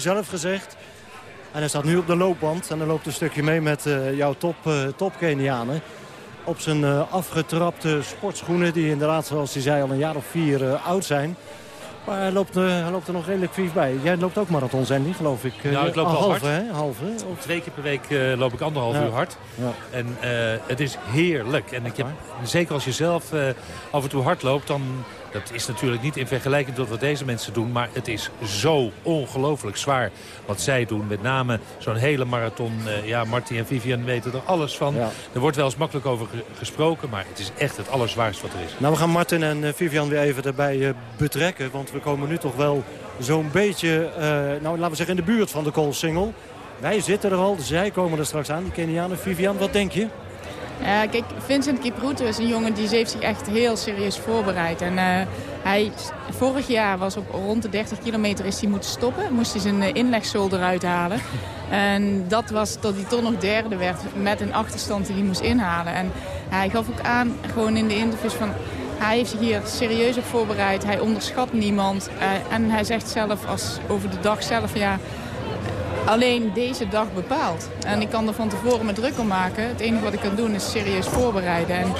zelf gezegd. En hij staat nu op de loopband en hij loopt een stukje mee met uh, jouw top, uh, top Kenianen. Op zijn uh, afgetrapte sportschoenen die inderdaad, zoals hij zei, al een jaar of vier oud zijn. Maar hij loopt, hij loopt er nog redelijk vies bij. Jij loopt ook marathons, Andy, geloof ik. Ja, ik loop wel halve, hard. Hè? Halve, of... Twee keer per week loop ik anderhalf Ja. uur hard. Ja. En het is heerlijk. En ik heb, zeker als je zelf af en toe hard loopt, dan... Dat is natuurlijk niet in vergelijking tot wat deze mensen doen. Maar het is zo ongelooflijk zwaar wat zij doen. Met name zo'n hele marathon. Uh, ja, Marty en Vivian weten er alles van. Ja. Er wordt wel eens makkelijk over ge gesproken. Maar het is echt het allerzwaarst wat er is. Nou, we gaan Martin en uh, Vivian weer even erbij uh, betrekken. Want we komen nu toch wel zo'n beetje, eh, nou laten we zeggen, in de buurt van de Koolsingel. Wij zitten er al, zij komen er straks aan, die Kenianen. Vivian, wat denk je? Ja, kijk, Vincent Kipruto is een jongen die heeft zich echt heel serieus voorbereid. En uh, hij, vorig jaar was op rond de 30 kilometer is hij moeten stoppen. Moest hij zijn uh, inlegzool eruit halen. En dat was tot hij toch nog derde werd met een achterstand die hij moest inhalen. En hij gaf ook aan, gewoon in de interviews van... Hij heeft zich hier serieus op voorbereid. Hij onderschat niemand. Uh, en hij zegt zelf als, over de dag zelf... ja alleen deze dag bepaalt. En ik kan er van tevoren me druk om maken. Het enige wat ik kan doen is serieus voorbereiden. En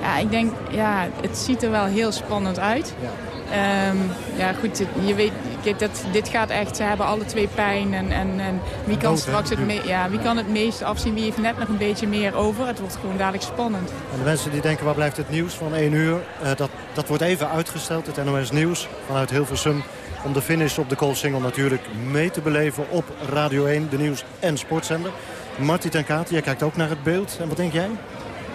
ja, ik denk, ja, het ziet er wel heel spannend uit. Ja. Um, ja, goed, je weet, dat, dit gaat echt, ze hebben alle twee pijn. En, en, en wie kan Dood, straks het, me, ja, wie kan het meest afzien? Wie heeft net nog een beetje meer over? Het wordt gewoon dadelijk spannend. En de mensen die denken, waar blijft het nieuws van 1 uur? Uh, dat, dat wordt even uitgesteld, het NOS Nieuws vanuit Hilversum om de finish op de Koolsingel natuurlijk mee te beleven op Radio 1, de nieuws- en sportzender. Marty ten Kaat, jij kijkt ook naar het beeld. En wat denk jij?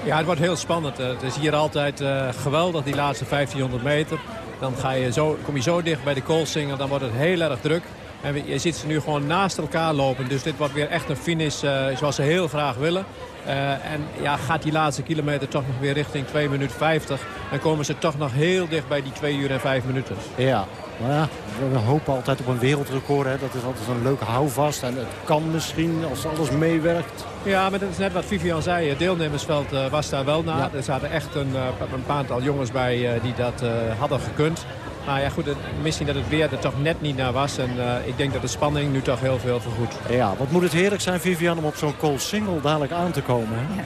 Ja, het wordt heel spannend. Uh, het is hier altijd uh, geweldig, die laatste 1500 meter. Dan ga je zo, kom je zo dicht bij de Koolsingel, dan wordt het heel erg druk. En je ziet ze nu gewoon naast elkaar lopen. Dus dit wordt weer echt een finish uh, zoals ze heel graag willen. Uh, en ja, gaat die laatste kilometer toch nog weer richting 2 minuten 50. Dan komen ze toch nog heel dicht bij die 2 uur en 5 minuten. Ja, maar ja, we hopen altijd op een wereldrecord. Hè. Dat is altijd een leuk houvast. En het kan misschien als alles meewerkt. Ja, maar dat is net wat Vivian zei. Het deelnemersveld uh, was daar wel na. Ja. Er zaten echt een, uh, een paar jongens bij uh, die dat hadden gekund. Maar ja, goed, het, misschien dat het weer er toch net niet naar was. En uh, ik denk dat de spanning nu toch heel veel vergoedt. Ja, wat moet het heerlijk zijn, Vivian, om op zo'n Cool Single dadelijk aan te komen. Hè? Ja,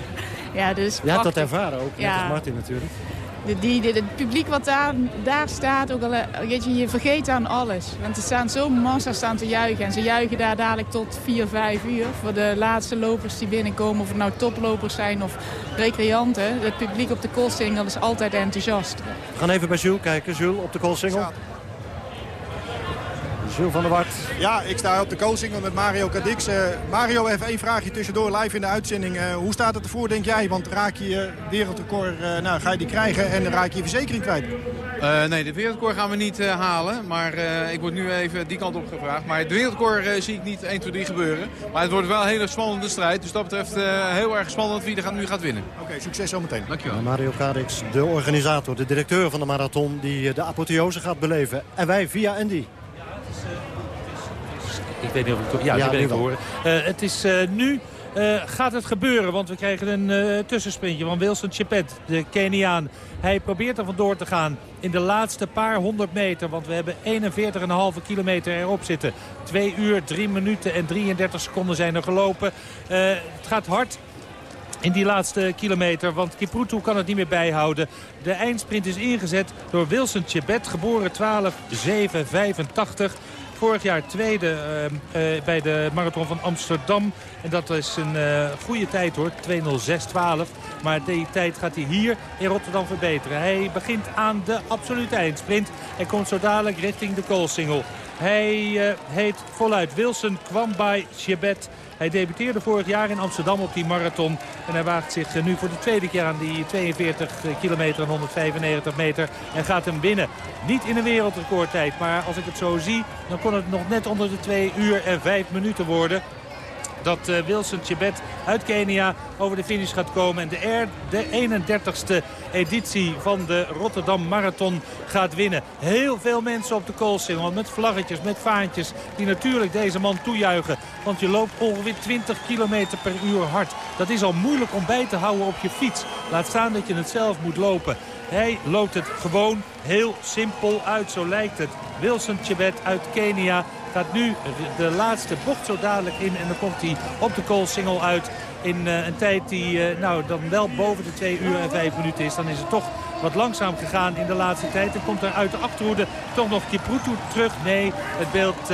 ja dus Je hebt dat ervaren ook, net Ja. als Martin natuurlijk. De, die, de, het publiek wat daar, daar staat, ook al, weet je, je vergeet aan alles. Want ze staan zo massa staan te juichen. En ze juichen daar dadelijk tot 4, 5 uur. Voor de laatste lopers die binnenkomen. Of het nou toplopers zijn of recreanten. Het publiek op de Koolsingel is altijd enthousiast. We gaan even bij Jules kijken. Jules, op de Cool Single. Jules van der Wart. Ja, ik sta op de coaching met Mario Cadix. Uh, Mario, even één vraagje tussendoor live in de uitzending. Uh, hoe staat het ervoor, denk jij? Want raak je wereldrecord, uh, nou, ga je die krijgen en raak je je verzekering kwijt? Uh, nee, de wereldrecord gaan we niet uh, halen. Maar uh, ik word nu even die kant op gevraagd. Maar het wereldrecord zie ik niet 1, 2, 3 gebeuren. Maar het wordt wel een hele spannende strijd. Dus dat betreft heel erg spannend wie er gaat, nu gaat winnen. Oké, okay, succes zometeen. Dankjewel. Mario Cadix, de organisator, de directeur van de marathon... die de apotheose gaat beleven. En wij via Andy. Ik weet niet of ik... Ja, Ja, die ben ik te horen. Uh, het is uh, nu... Uh, gaat het gebeuren, want we krijgen een tussensprintje van Wilson Chepet, de Keniaan. Hij probeert er vandoor te gaan in de laatste paar honderd meter. Want we hebben 41,5 kilometer erop zitten. 2 uur, 3 minuten en 33 seconden zijn er gelopen. Het gaat hard in die laatste kilometer. Want Kipruto kan het niet meer bijhouden. De eindsprint is ingezet door Wilson Chebet. Geboren 12-7-85. Vorig jaar tweede uh, uh, bij de marathon van Amsterdam. En dat is een uh, goede tijd hoor. 2.06.12. Maar die tijd gaat hij hier in Rotterdam verbeteren. Hij begint aan de absolute eindsprint. En komt zo dadelijk richting de koolsingel. Hij heet voluit Wilson Kwambai Chebet. Hij debuteerde vorig jaar in Amsterdam op die marathon. En hij waagt zich nu voor de tweede keer aan die 42 kilometer en 195 meter. En gaat hem winnen. Niet in een wereldrecordtijd. Maar als ik het zo zie, dan kon het nog net onder de 2 uur en 5 minuten worden dat uh, Wilson Chebet uit Kenia over de finish gaat komen. En de, de 31ste editie van de Rotterdam Marathon gaat winnen. Heel veel mensen op de koolsingel met vlaggetjes, met vaantjes... die natuurlijk deze man toejuichen. Want je loopt ongeveer 20 kilometer per uur hard. Dat is al moeilijk om bij te houden op je fiets. Laat staan dat je het zelf moet lopen. Hij loopt het gewoon heel simpel uit, zo lijkt het. Wilson Chebet uit Kenia Gaat nu de laatste bocht zo dadelijk in. En dan komt hij op de koolsingel uit in een tijd die nou, dan wel boven de 2 uur en 5 minuten is. Dan is het toch wat langzaam gegaan in de laatste tijd. En komt er uit de achterhoede toch nog Kiprutu terug. Nee, het beeld...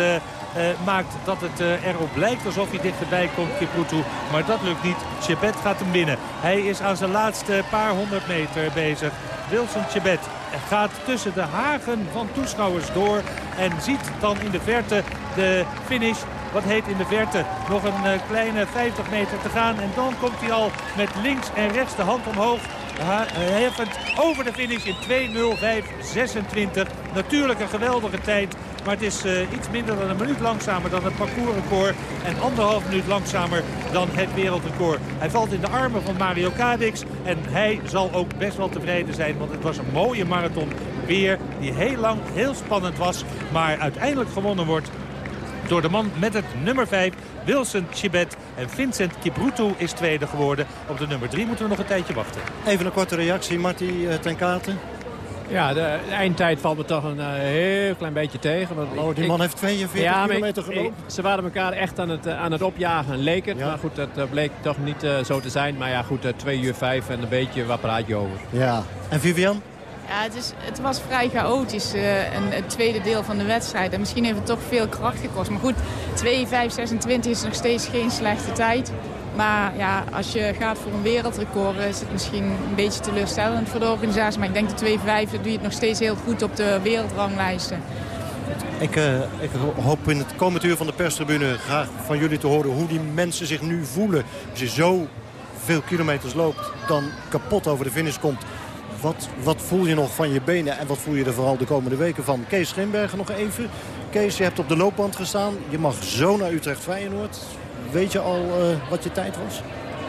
Uh, maakt dat het uh, erop lijkt alsof hij dichterbij komt, Kiprutu. Maar dat lukt niet. Chebet gaat hem winnen. Hij is aan zijn laatste paar honderd meter bezig. Wilson Chebet gaat tussen de hagen van toeschouwers door. En ziet dan in de verte de finish wat heet in de verte. Nog een uh, kleine 50 meter te gaan. En dan komt hij al met links en rechts de hand omhoog. Heffend over de finish in 2.05.26. Natuurlijk een geweldige tijd. Maar het is uh, iets minder dan een minuut langzamer dan het parcoursrecord. En anderhalf minuut langzamer dan het wereldrecord. Hij valt in de armen van Mario Cadix. En hij zal ook best wel tevreden zijn. Want het was een mooie marathon weer. Die heel lang heel spannend was. Maar uiteindelijk gewonnen wordt door de man met het nummer 5, Wilson Chibet. En Vincent Kiprutu is tweede geworden. Op de nummer 3 moeten we nog een tijdje wachten. Even een korte reactie, Marty uh, ten Katen. Ja, de, eindtijd valt me toch een uh, heel klein beetje tegen. Want oh, die man heeft 42 ja, kilometer gelopen. ze waren elkaar echt aan het, uh, aan het opjagen, leek het. Ja. Maar goed, dat bleek toch niet zo te zijn. Maar ja, goed, 2 uur 5 en een beetje, wat praat je over? Ja. En Vivian? Ja, het, het was vrij chaotisch, uh, het tweede deel van de wedstrijd. En misschien heeft het toch veel kracht gekost. Maar goed, 2, 5, 26 is nog steeds geen slechte tijd. Maar ja, als je gaat voor een wereldrecord is het misschien een beetje teleurstellend voor de organisatie. Maar ik denk de 2, 5 doe je het nog steeds heel goed op de wereldranglijsten. Ik, uh, ik, hoop in het komend uur van de perstribune graag van jullie te horen hoe die mensen zich nu voelen. Als je zo veel kilometers loopt, dan kapot over de finish komt. Wat, wat voel je nog van je benen en wat voel je er vooral de komende weken van? Kees Schimbergen nog even. Kees, je hebt op de loopband gestaan. Je mag zo naar Utrecht Feyenoord. Weet je al uh, wat je tijd was?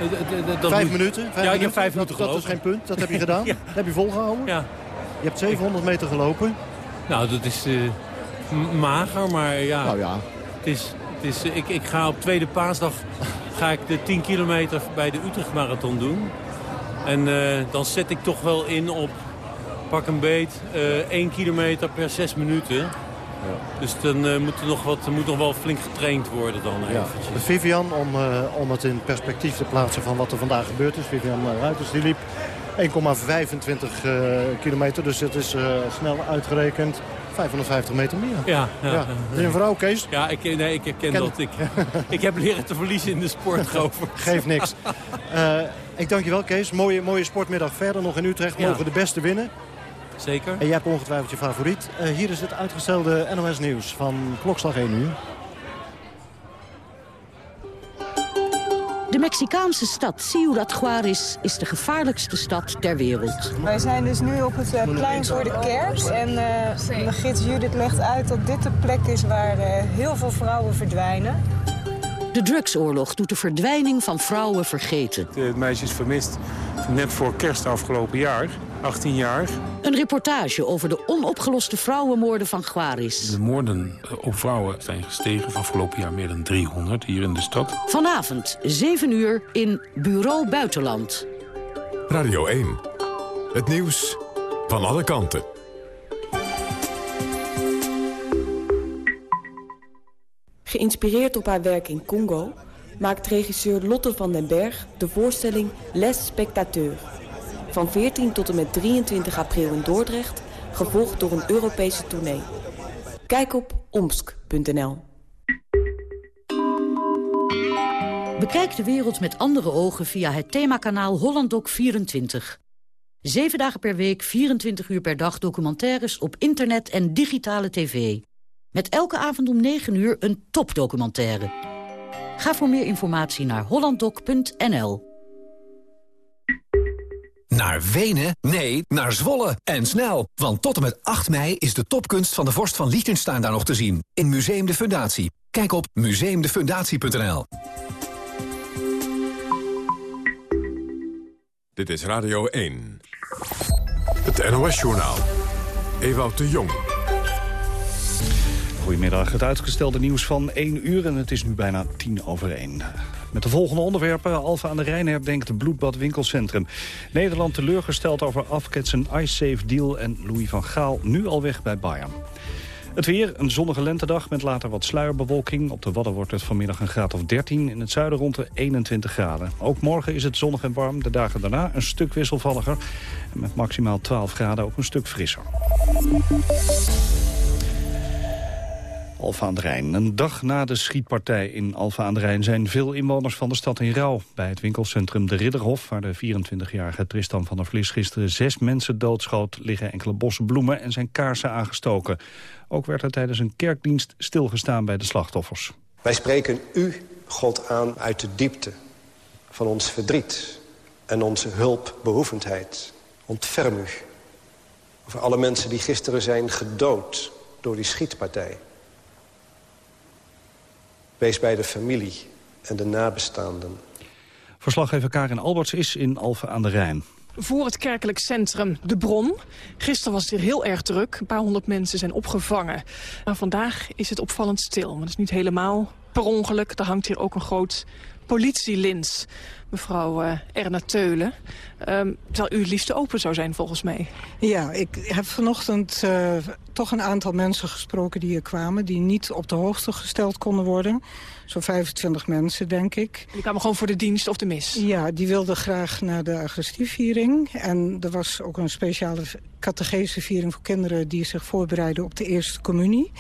Uh, dat vijf moet... minuten? Vijf ja, ik heb vijf minuten dat, gelopen. Dat is geen punt, dat heb je gedaan. ja. Dat heb je volgehouden. Ja. Je hebt 700 meter gelopen. Nou, dat is uh, mager, maar ja. Nou ja. Het is, het is, ik, ik ga op tweede paasdag ga ik de 10 kilometer bij de Utrecht Marathon doen. En uh, dan zet ik toch wel in op pak een beet uh, 1 kilometer per 6 minuten. Ja. Dus dan uh, moet er nog wat, moet nog wel flink getraind worden dan ja. Vivian, om, uh, om het in perspectief te plaatsen van wat er vandaag gebeurd is. Vivian Ruiters, die liep 1,25 kilometer. Dus het is snel uitgerekend. 550 meter meer. Ja, ja, ja. Ben je een vrouw, Kees? Ja, ik, nee, ik herken Ken... dat. Ik, ik heb leren te verliezen in de sport. Geeft niks. Ik dank je wel, Kees. Mooie, mooie sportmiddag verder nog in Utrecht. Mogen ja. de beste winnen. Zeker. En jij hebt ongetwijfeld je favoriet. Uh, hier is het uitgestelde NOS Nieuws van klokslag 1 uur. De Mexicaanse stad Ciudad Juarez is de gevaarlijkste stad ter wereld. Wij zijn dus nu op het uh, plein voor de kerk. En uh, de gids Judith legt uit dat dit de plek is waar uh, heel veel vrouwen verdwijnen. De drugsoorlog doet de verdwijning van vrouwen vergeten. Het meisje is vermist net voor kerst afgelopen jaar. 18 jaar. Een reportage over de onopgeloste vrouwenmoorden van Juarez. De moorden op vrouwen zijn gestegen van afgelopen jaar meer dan 300 hier in de stad. Vanavond, 7 uur, in Bureau Buitenland. Radio 1. Het nieuws van alle kanten. Geïnspireerd op haar werk in Congo... maakt regisseur Lotte van den Berg de voorstelling Les Spectateurs... Van 14 tot en met 23 april in Dordrecht, gevolgd door een Europese tournee. Kijk op omsk.nl. Bekijk de wereld met andere ogen via het themakanaal HollandDoc24. Zeven dagen per week, 24 uur per dag documentaires op internet en digitale tv. Met elke avond om 9 uur een topdocumentaire. Ga voor meer informatie naar hollanddoc.nl. Naar Wenen? Nee, naar Zwolle. En snel, want tot en met 8 mei is de topkunst van de vorst van Liechtenstein daar nog te zien. In Museum de Fundatie. Kijk op museumdefundatie.nl. Dit is Radio 1. Het NOS-journaal. Ewout de Jong. Goedemiddag, het uitgestelde nieuws van 1 uur en het is nu bijna 10 over 1. Met de volgende onderwerpen. Alfa aan de Rijn herdenkt Bloedbad Winkelcentrum. Nederland teleurgesteld over afketsen IceSafe deal en Louis van Gaal nu al weg bij Bayern. Het weer, een zonnige lentedag met later wat sluierbewolking. Op de Wadden wordt het vanmiddag een graad of 13. In het zuiden rond de 21 graden. Ook morgen is het zonnig en warm. De dagen daarna een stuk wisselvalliger. En met maximaal 12 graden ook een stuk frisser. Alfa aan de Rijn. Een dag na de schietpartij in Alfa aan de Rijn zijn veel inwoners van de stad in rouw. Bij het winkelcentrum De Ridderhof, waar de 24-jarige Tristan van der Vlis gisteren zes mensen doodschoot, liggen enkele bossen bloemen en zijn kaarsen aangestoken. Ook werd er tijdens een kerkdienst stilgestaan bij de slachtoffers. Wij spreken u, God, aan uit de diepte van ons verdriet en onze hulpbehoevendheid. Ontferm u over alle mensen die gisteren zijn gedood door die schietpartij. Wees bij de familie en de nabestaanden. Verslaggever Karin Alberts is in Alphen aan de Rijn. Voor het kerkelijk centrum De Bron. Gisteren was het hier heel erg druk. Een paar honderd mensen zijn opgevangen. Maar vandaag is het opvallend stil. Maar dat is niet helemaal per ongeluk. Er hangt hier ook een groot politielins. Mevrouw uh, Erna Teulen. Um, terwijl u het liefst open zou zijn volgens mij. Ja, ik heb vanochtend uh, toch een aantal mensen gesproken die hier kwamen... die niet op de hoogte gesteld konden worden. Zo'n 25 mensen, denk ik. Die kwamen gewoon voor de dienst of de mis? Ja, die wilden graag naar de agressieviering. En er was ook een speciale catecheseviering voor kinderen... die zich voorbereiden op de eerste communie.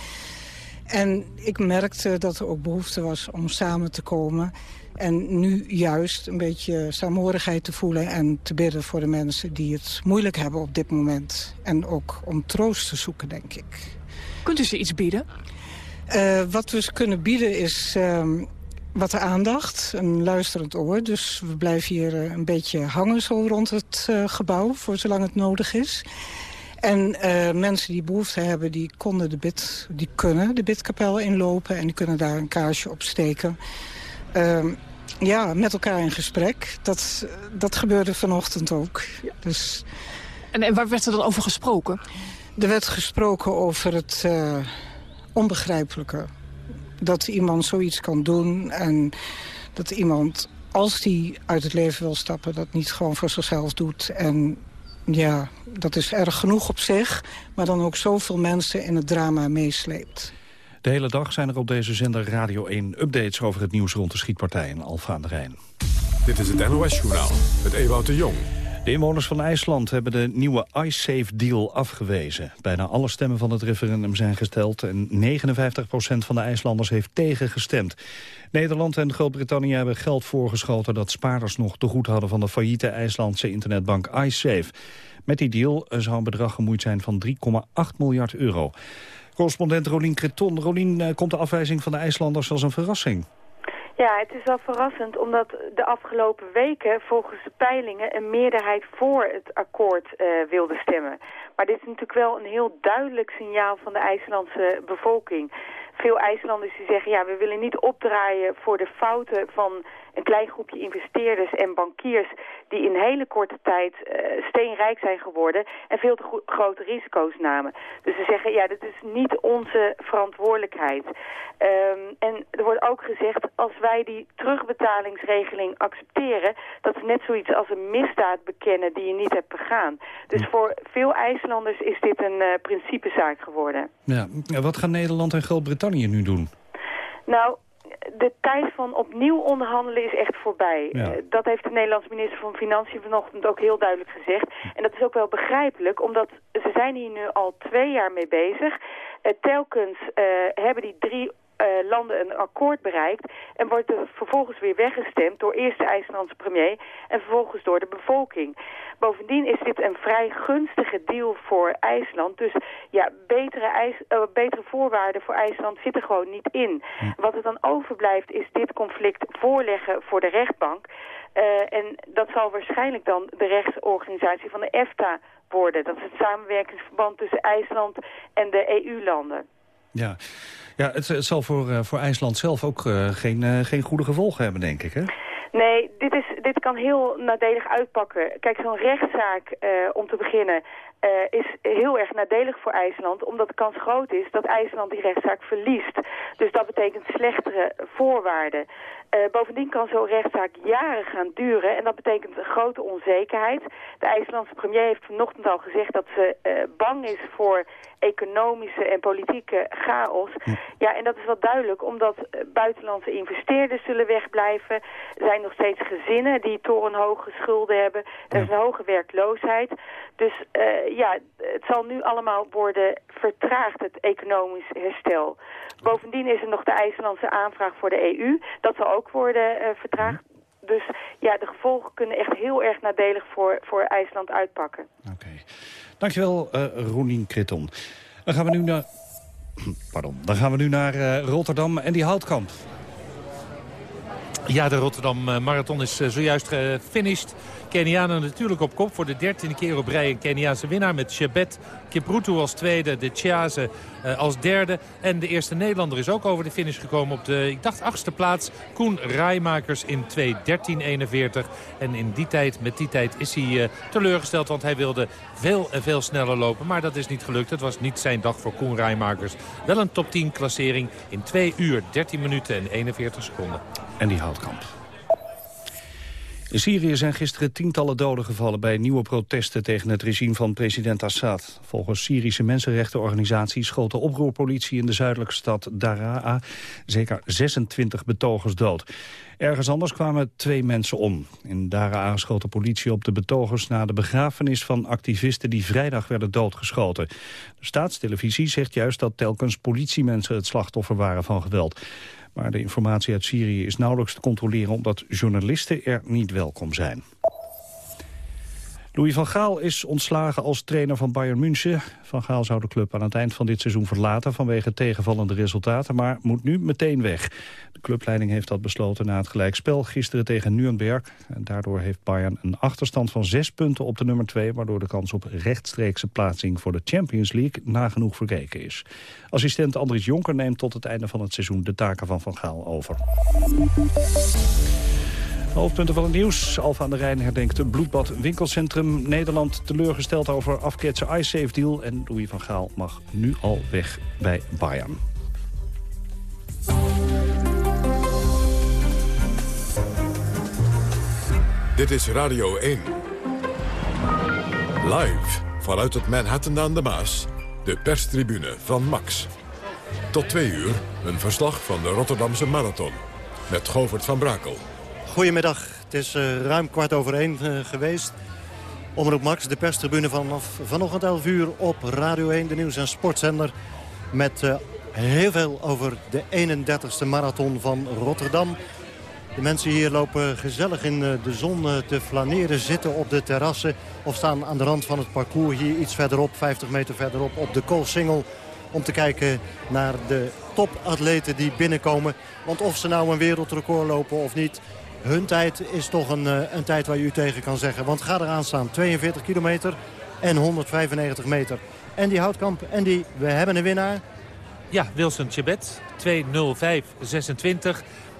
En ik merkte dat er ook behoefte was om samen te komen... En nu juist een beetje saamhorigheid te voelen en te bidden voor de mensen die het moeilijk hebben op dit moment. En ook om troost te zoeken, denk ik. Kunt u ze iets bieden? Uh, wat we kunnen bieden is uh, wat aandacht, een luisterend oor. Dus we blijven hier uh, een beetje hangen zo rond het uh, gebouw, voor zolang het nodig is. En mensen die behoefte hebben, die, konden de bid, die kunnen de bidkapel inlopen... en die kunnen daar een kaarsje op steken. Uh, ja, met elkaar in gesprek. Dat, dat gebeurde vanochtend ook. Dus... En, en waar werd er dan over gesproken? Er werd gesproken over het uh, onbegrijpelijke. Dat iemand zoiets kan doen en dat iemand, als die uit het leven wil stappen... dat niet gewoon voor zichzelf doet. En ja, dat is erg genoeg op zich, maar dan ook zoveel mensen in het drama meesleept. De hele dag zijn er op deze zender Radio 1 updates over het nieuws rond de schietpartij in Alfa aan de Rijn. Dit is het NOS-journaal met Ewout de Jong. De inwoners van IJsland hebben de nieuwe iSafe-deal afgewezen. Bijna alle stemmen van het referendum zijn gesteld... en 59% van de IJslanders heeft tegengestemd. Nederland en Groot-Brittannië hebben geld voorgeschoten... dat spaarders nog te goed hadden van de failliete IJslandse internetbank iSafe. Met die deal zou een bedrag gemoeid zijn van 3,8 miljard euro. Correspondent Rolien Creton. Rolien, eh, komt de afwijzing van de IJslanders als een verrassing? Ja, het is wel verrassend omdat de afgelopen weken volgens de peilingen een meerderheid voor het akkoord uh, wilde stemmen. Maar dit is natuurlijk wel een heel duidelijk signaal van de IJslandse bevolking. Veel IJslanders die zeggen, ja, we willen niet opdraaien voor de fouten van een klein groepje investeerders en bankiers die in hele korte tijd uh, steenrijk zijn geworden en veel te grote risico's namen. Dus ze zeggen, ja, dat is niet onze verantwoordelijkheid. Um, en er wordt ook gezegd, als wij die terugbetalingsregeling accepteren, dat we net zoiets als een misdaad bekennen die je niet hebt begaan. Dus voor veel IJslanders is dit een uh, principezaak geworden. Ja, wat gaan Nederland en Groot-Brittannië nu doen? Nou, de tijd van opnieuw onderhandelen is echt voorbij. Ja. Uh, dat heeft de Nederlandse minister van Financiën vanochtend ook heel duidelijk gezegd. En dat is ook wel begrijpelijk, omdat ze zijn hier nu al twee jaar mee bezig. Uh, telkens uh, hebben die drie landen een akkoord bereikt... en wordt er vervolgens weer weggestemd door eerst de IJslandse premier... en vervolgens door de bevolking. Bovendien is dit een vrij gunstige deal voor IJsland. Dus ja, betere, IJs, uh, betere voorwaarden voor IJsland zitten gewoon niet in. Wat er dan overblijft is dit conflict voorleggen voor de rechtbank... Uh, en dat zal waarschijnlijk dan de rechtsorganisatie van de EFTA worden. Dat is het samenwerkingsverband tussen IJsland en de EU-landen. Ja, ja het, zal voor, uh, voor IJsland zelf ook uh, geen, uh, geen goede gevolgen hebben, denk ik, hè? Nee, dit, is, dit kan heel nadelig uitpakken. Kijk, zo'n rechtszaak, om te beginnen, is heel erg nadelig voor IJsland, omdat de kans groot is dat IJsland die rechtszaak verliest. Dus dat betekent slechtere voorwaarden. Uh, bovendien kan zo'n rechtszaak jaren gaan duren en dat betekent een grote onzekerheid. De IJslandse premier heeft vanochtend al gezegd dat ze uh, bang is voor economische en politieke chaos. Ja, en dat is wel duidelijk, omdat buitenlandse investeerders zullen wegblijven. Er zijn nog steeds gezinnen die torenhoge schulden hebben. Er is een hoge werkloosheid. Dus uh, ja, het zal nu allemaal worden vertraagd, het economisch herstel. Bovendien is er nog de IJslandse aanvraag voor de EU. Dat zal ook worden uh, vertraagd. Dus ja, de gevolgen kunnen echt heel erg nadelig voor, voor IJsland uitpakken. Oké. Dankjewel, uh, Roenien Kritton. Dan gaan we nu naar... Pardon. Dan gaan we nu naar uh, Rotterdam en die houtkamp. Ja, de Rotterdam Marathon is zojuist gefinished. Kenianen natuurlijk op kop voor de dertiende keer op rij. Een Keniaanse winnaar met Chebet Kiprutu als tweede, de uh, als derde. En de eerste Nederlander is ook over de finish gekomen op de, ik dacht, achtste plaats. Koen Rijmakers in 2.13.41. En in die tijd, met die tijd is hij teleurgesteld, want hij wilde veel en veel sneller lopen. Maar dat is niet gelukt. Het was niet zijn dag voor Koen Rijmakers. Wel een top 10 klassering in 2 uur, 13 minuten en 41 seconden. En die houtkamp. In Syrië zijn gisteren tientallen doden gevallen bij nieuwe protesten tegen het regime van president Assad. Volgens Syrische mensenrechtenorganisaties schoot de oproerpolitie in de zuidelijke stad Daraa zeker 26 betogers dood. Ergens anders kwamen twee mensen om. In Daraa schoot de politie op de betogers na de begrafenis van activisten die vrijdag werden doodgeschoten. De staatstelevisie zegt juist dat telkens politiemensen het slachtoffer waren van geweld. Maar de informatie uit Syrië is nauwelijks te controleren... omdat journalisten er niet welkom zijn. Louis van Gaal is ontslagen als trainer van Bayern München. Van Gaal zou de club aan het eind van dit seizoen verlaten... vanwege tegenvallende resultaten, maar moet nu meteen weg. De clubleiding heeft dat besloten na het gelijkspel gisteren tegen Nuremberg. En daardoor heeft Bayern een achterstand van zes punten op de nummer twee... waardoor de kans op rechtstreekse plaatsing voor de Champions League nagenoeg verkeken is. Assistent Andries Jonker neemt tot het einde van het seizoen de taken van Van Gaal over. Hoofdpunten van het nieuws. Alfa aan de Rijn herdenkt het bloedbad winkelcentrum. Nederland teleurgesteld over afketse iSafe deal. En Louis van Gaal mag nu al weg bij Bayern. Dit is Radio 1. Live vanuit het Manhattan aan de Maas. De perstribune van Max. Tot twee uur een verslag van de Rotterdamse Marathon. Met Govert van Brakel. Goedemiddag, het is uh, ruim kwart over één uh, geweest. Omroep Max, de perstribune vanaf vanochtend 11 uur op Radio 1, de nieuws- en sportzender. Met uh, heel veel over de 31ste marathon van Rotterdam. De mensen hier lopen gezellig in de zon te flaneren, zitten op de terrassen... of staan aan de rand van het parcours hier iets verderop, 50 meter verderop, op de Koolsingel... om te kijken naar de topatleten die binnenkomen. Want of ze nou een wereldrecord lopen of niet... Hun tijd is toch een, een tijd waar je u tegen kan zeggen. Want ga eraan staan. 42 kilometer en 195 meter. En die houtkamp. En die, we hebben een winnaar. Ja, Wilson Chebet. 2.05.26.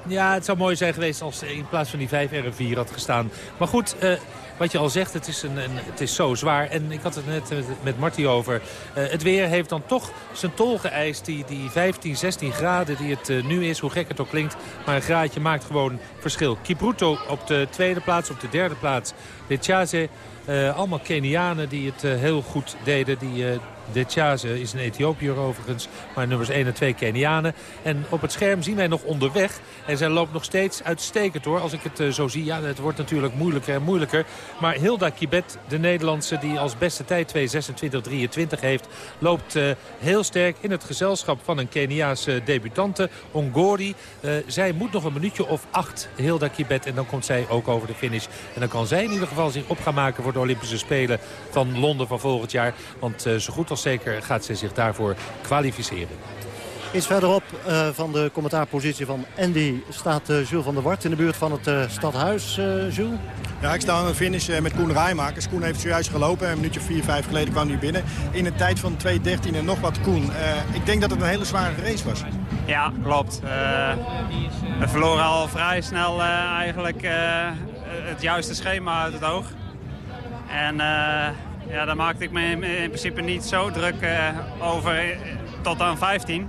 Ja, het zou mooi zijn geweest als in plaats van die 5 er een 4 had gestaan. Maar goed, uh, wat je al zegt, het is, een, een, het is zo zwaar. En ik had het net met, met Marty over. Uh, het weer heeft dan toch zijn tol geëist. Die, die 15, 16 graden die het uh, nu is, hoe gek het ook klinkt. Maar een graadje maakt gewoon verschil. Kipruto op de tweede plaats, op de derde plaats. De Chaze, uh, allemaal Kenianen die het heel goed deden. Die de Tjaze is een Ethiopiër overigens, maar nummers 1 en 2 Kenianen. En op het scherm zien wij nog onderweg. En zij loopt nog steeds uitstekend hoor. Als ik het uh, zo zie, ja, het wordt natuurlijk moeilijker en moeilijker. Maar Hilda Kibet, de Nederlandse die als beste tijd 2.26.23 heeft... loopt uh, heel sterk in het gezelschap van een Keniaanse debutante, Ongori. Uh, zij moet nog een minuutje of acht, Hilda Kibet. En dan komt zij ook over de finish. En dan kan zij in ieder geval zich op gaan maken voor de Olympische Spelen van Londen van volgend jaar. Want zo goed als zeker gaat ze zich daarvoor kwalificeren. Iets verderop uh, van de commentaarpositie van Andy staat uh, Jules van der Wart in de buurt van het uh, stadhuis. Jules? Ja, ik sta aan de finish met Koen Rijmakers. Koen heeft zojuist gelopen. Een minuutje 4, 5 geleden kwam hij binnen. In een tijd van 2.13 en nog wat Koen. ik denk dat het een hele zware race was. Ja, klopt. we verloren al vrij snel eigenlijk het juiste schema uit het oog. En ja, daar maakte ik me in, in principe niet zo druk over tot aan 15.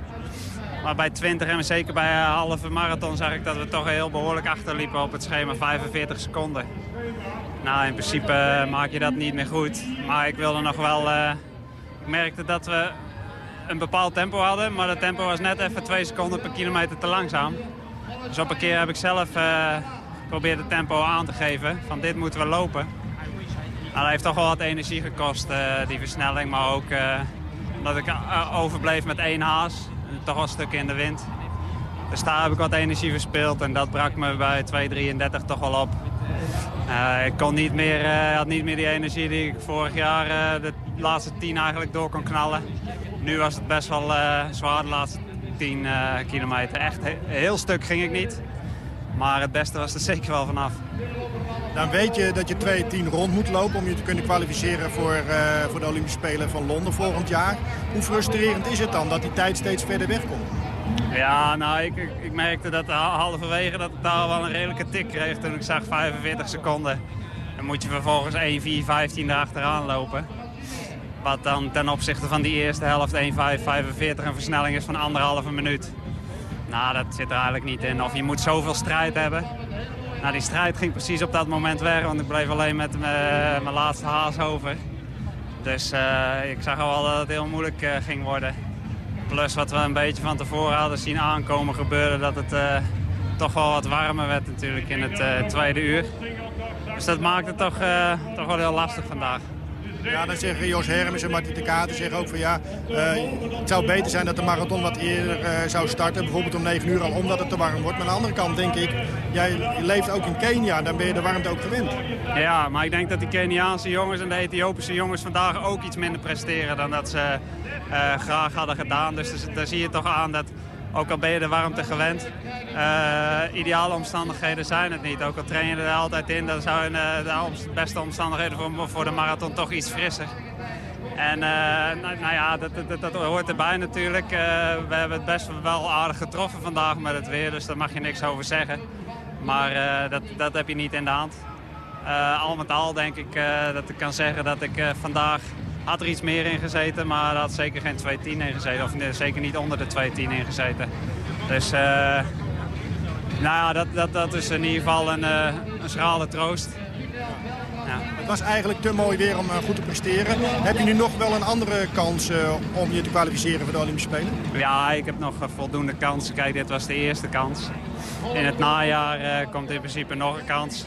Maar bij 20 en zeker bij halve marathon zag ik dat we toch heel behoorlijk achterliepen op het schema 45 seconden. Nou, in principe maak je dat niet meer goed. Maar ik wilde nog wel... ik merkte dat we een bepaald tempo hadden, maar dat tempo was net even 2 seconden per kilometer te langzaam. Dus op een keer heb ik zelf uh, geprobeerd het tempo aan te geven. Van dit moeten we lopen. Nou, dat heeft toch wel wat energie gekost, uh, die versnelling. Maar ook uh, omdat ik overbleef met één haas. Toch wel een stuk in de wind. Dus daar heb ik wat energie verspeeld. En dat brak me bij 2.33 toch wel op. ik niet meer, had niet meer die energie die ik vorig jaar de laatste tien eigenlijk door kon knallen. Nu was het best wel zwaar de laatste 10 eh, kilometer. Echt he heel stuk ging ik niet. Maar het beste was er zeker wel vanaf. Dan weet je dat je 2.10 rond moet lopen om je te kunnen kwalificeren voor, uh, voor de Olympische Spelen van Londen volgend jaar. Hoe frustrerend is het dan dat die tijd steeds verder wegkomt? Ja, nou, ik, ik, merkte dat halverwege dat ik daar wel een redelijke tik kreeg toen ik zag 45 seconden. Dan moet je vervolgens 1, 4, 15 erachteraan lopen. Wat dan ten opzichte van die eerste helft 1.5.45 een versnelling is van anderhalve minuut. Nou, dat zit er eigenlijk niet in. Of je moet zoveel strijd hebben. Nou, die strijd ging precies op dat moment weg, want ik bleef alleen met mijn laatste haas over. Dus uh, ik zag al dat het heel moeilijk uh, ging worden. Plus wat we een beetje van tevoren hadden zien aankomen gebeurde dat het toch wel wat warmer werd natuurlijk in het tweede uur. Dus dat maakt het toch, toch wel heel lastig vandaag. Ja, dan zeggen Jos Hermes en Martin de Katen zeggen ook van ja, uh, het zou beter zijn dat de marathon wat eerder uh, zou starten. Bijvoorbeeld om 9 uur al, omdat het te warm wordt. Maar aan de andere kant denk ik, jij leeft ook in Kenia, dan ben je de warmte ook gewend. Ja, maar ik denk dat die Keniaanse jongens en de Ethiopische jongens vandaag ook iets minder presteren dan dat ze uh, graag hadden gedaan. Dus daar zie je toch aan dat ook al ben je de warmte gewend, uh, ideale omstandigheden zijn het niet. Ook al train je er altijd in, dan zijn uh, de beste omstandigheden voor, voor de marathon toch iets frisser. En uh, nou, nou, ja, dat, dat, dat, hoort erbij natuurlijk. we hebben het best wel aardig getroffen vandaag met het weer, dus daar mag je niks over zeggen. Maar dat, dat heb je niet in de hand. al met al denk ik dat ik kan zeggen dat ik vandaag had er iets meer in gezeten, maar had zeker geen 2.10 in gezeten. Of zeker niet onder de 2.10 in gezeten. Dus uh, nou ja, dat, dat, dat is in ieder geval een, uh, een schrale troost. Ja. Het was eigenlijk te mooi weer om uh, goed te presteren. Heb je nu nog wel een andere kans om je te kwalificeren voor de Olympische Spelen? Ja, ik heb nog voldoende kansen. Kijk, dit was de eerste kans. In het najaar komt in principe nog een kans.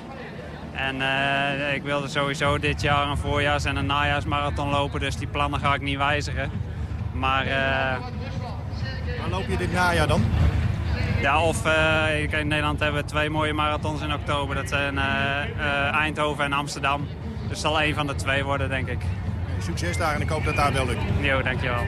En uh, ik wilde sowieso dit jaar een voorjaars- en een najaarsmarathon lopen. Dus die plannen ga ik niet wijzigen. Maar... Uh... Waar loop je dit najaar dan? Ja, of uh, in Nederland hebben we twee mooie marathons in oktober. Dat zijn Eindhoven en Amsterdam. Dus het zal één van de twee worden, denk ik. Succes daar en ik hoop dat daar wel lukt. Jo, dankjewel.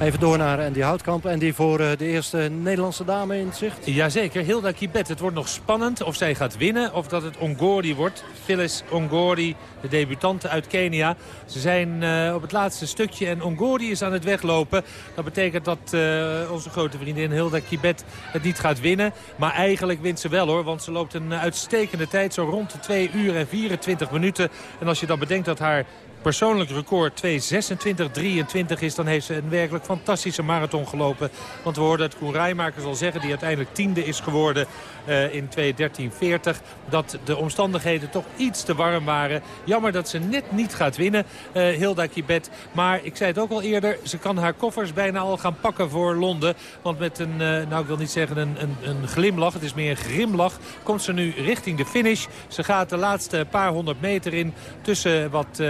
Even door naar Andy Houtkamp. En die voor eh, de eerste Nederlandse dame in zicht. Jazeker, Hilda Kibet. Het wordt nog spannend of zij gaat winnen of dat het Ongori wordt. Phyllis Ongori, de debutante uit Kenia. Ze zijn uh, op het laatste stukje en Ongori is aan het weglopen. Dat betekent dat uh, onze grote vriendin Hilda Kibet het niet gaat winnen. Maar eigenlijk wint ze wel hoor, want ze loopt een uitstekende tijd. Zo rond de 2 uur en 24 minuten. En als je dan bedenkt dat haar persoonlijk record 2.26.23 is... dan heeft ze een werkelijk fantastische marathon gelopen. Want we hoorden Koen Rijmakers al zeggen... die uiteindelijk tiende is geworden uh, in 2.13.40... dat de omstandigheden toch iets te warm waren. Jammer dat ze net niet gaat winnen, uh, Hilda Kibet. Maar ik zei het ook al eerder, ze kan haar koffers bijna al gaan pakken voor Londen. Want met een, uh, nou ik wil niet zeggen een, een, een glimlach, het is meer een grimlach... komt ze nu richting de finish. Ze gaat de laatste paar honderd meter in tussen wat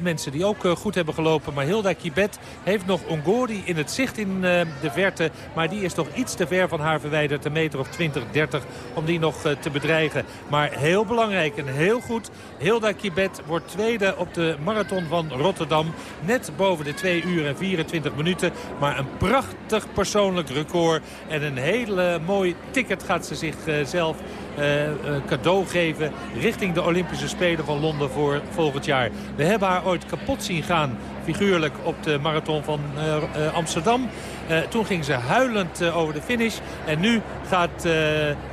mensen die ook uh, goed hebben gelopen. Maar Hilda Kibet heeft nog Ongori in het zicht in uh, de verte. Maar die is toch iets te ver van haar verwijderd. Een meter of 20, 30 om die nog te bedreigen. Maar heel belangrijk en heel goed. Hilda Kibet wordt tweede op de marathon van Rotterdam. Net boven de 2 uur en 24 minuten. Maar een prachtig persoonlijk record. En een hele mooi ticket gaat ze zichzelf cadeau geven richting de Olympische Spelen van Londen voor volgend jaar. We hebben haar ooit kapot zien gaan figuurlijk op de marathon van Amsterdam. Uh, toen ging ze huilend over de finish. En nu gaat uh,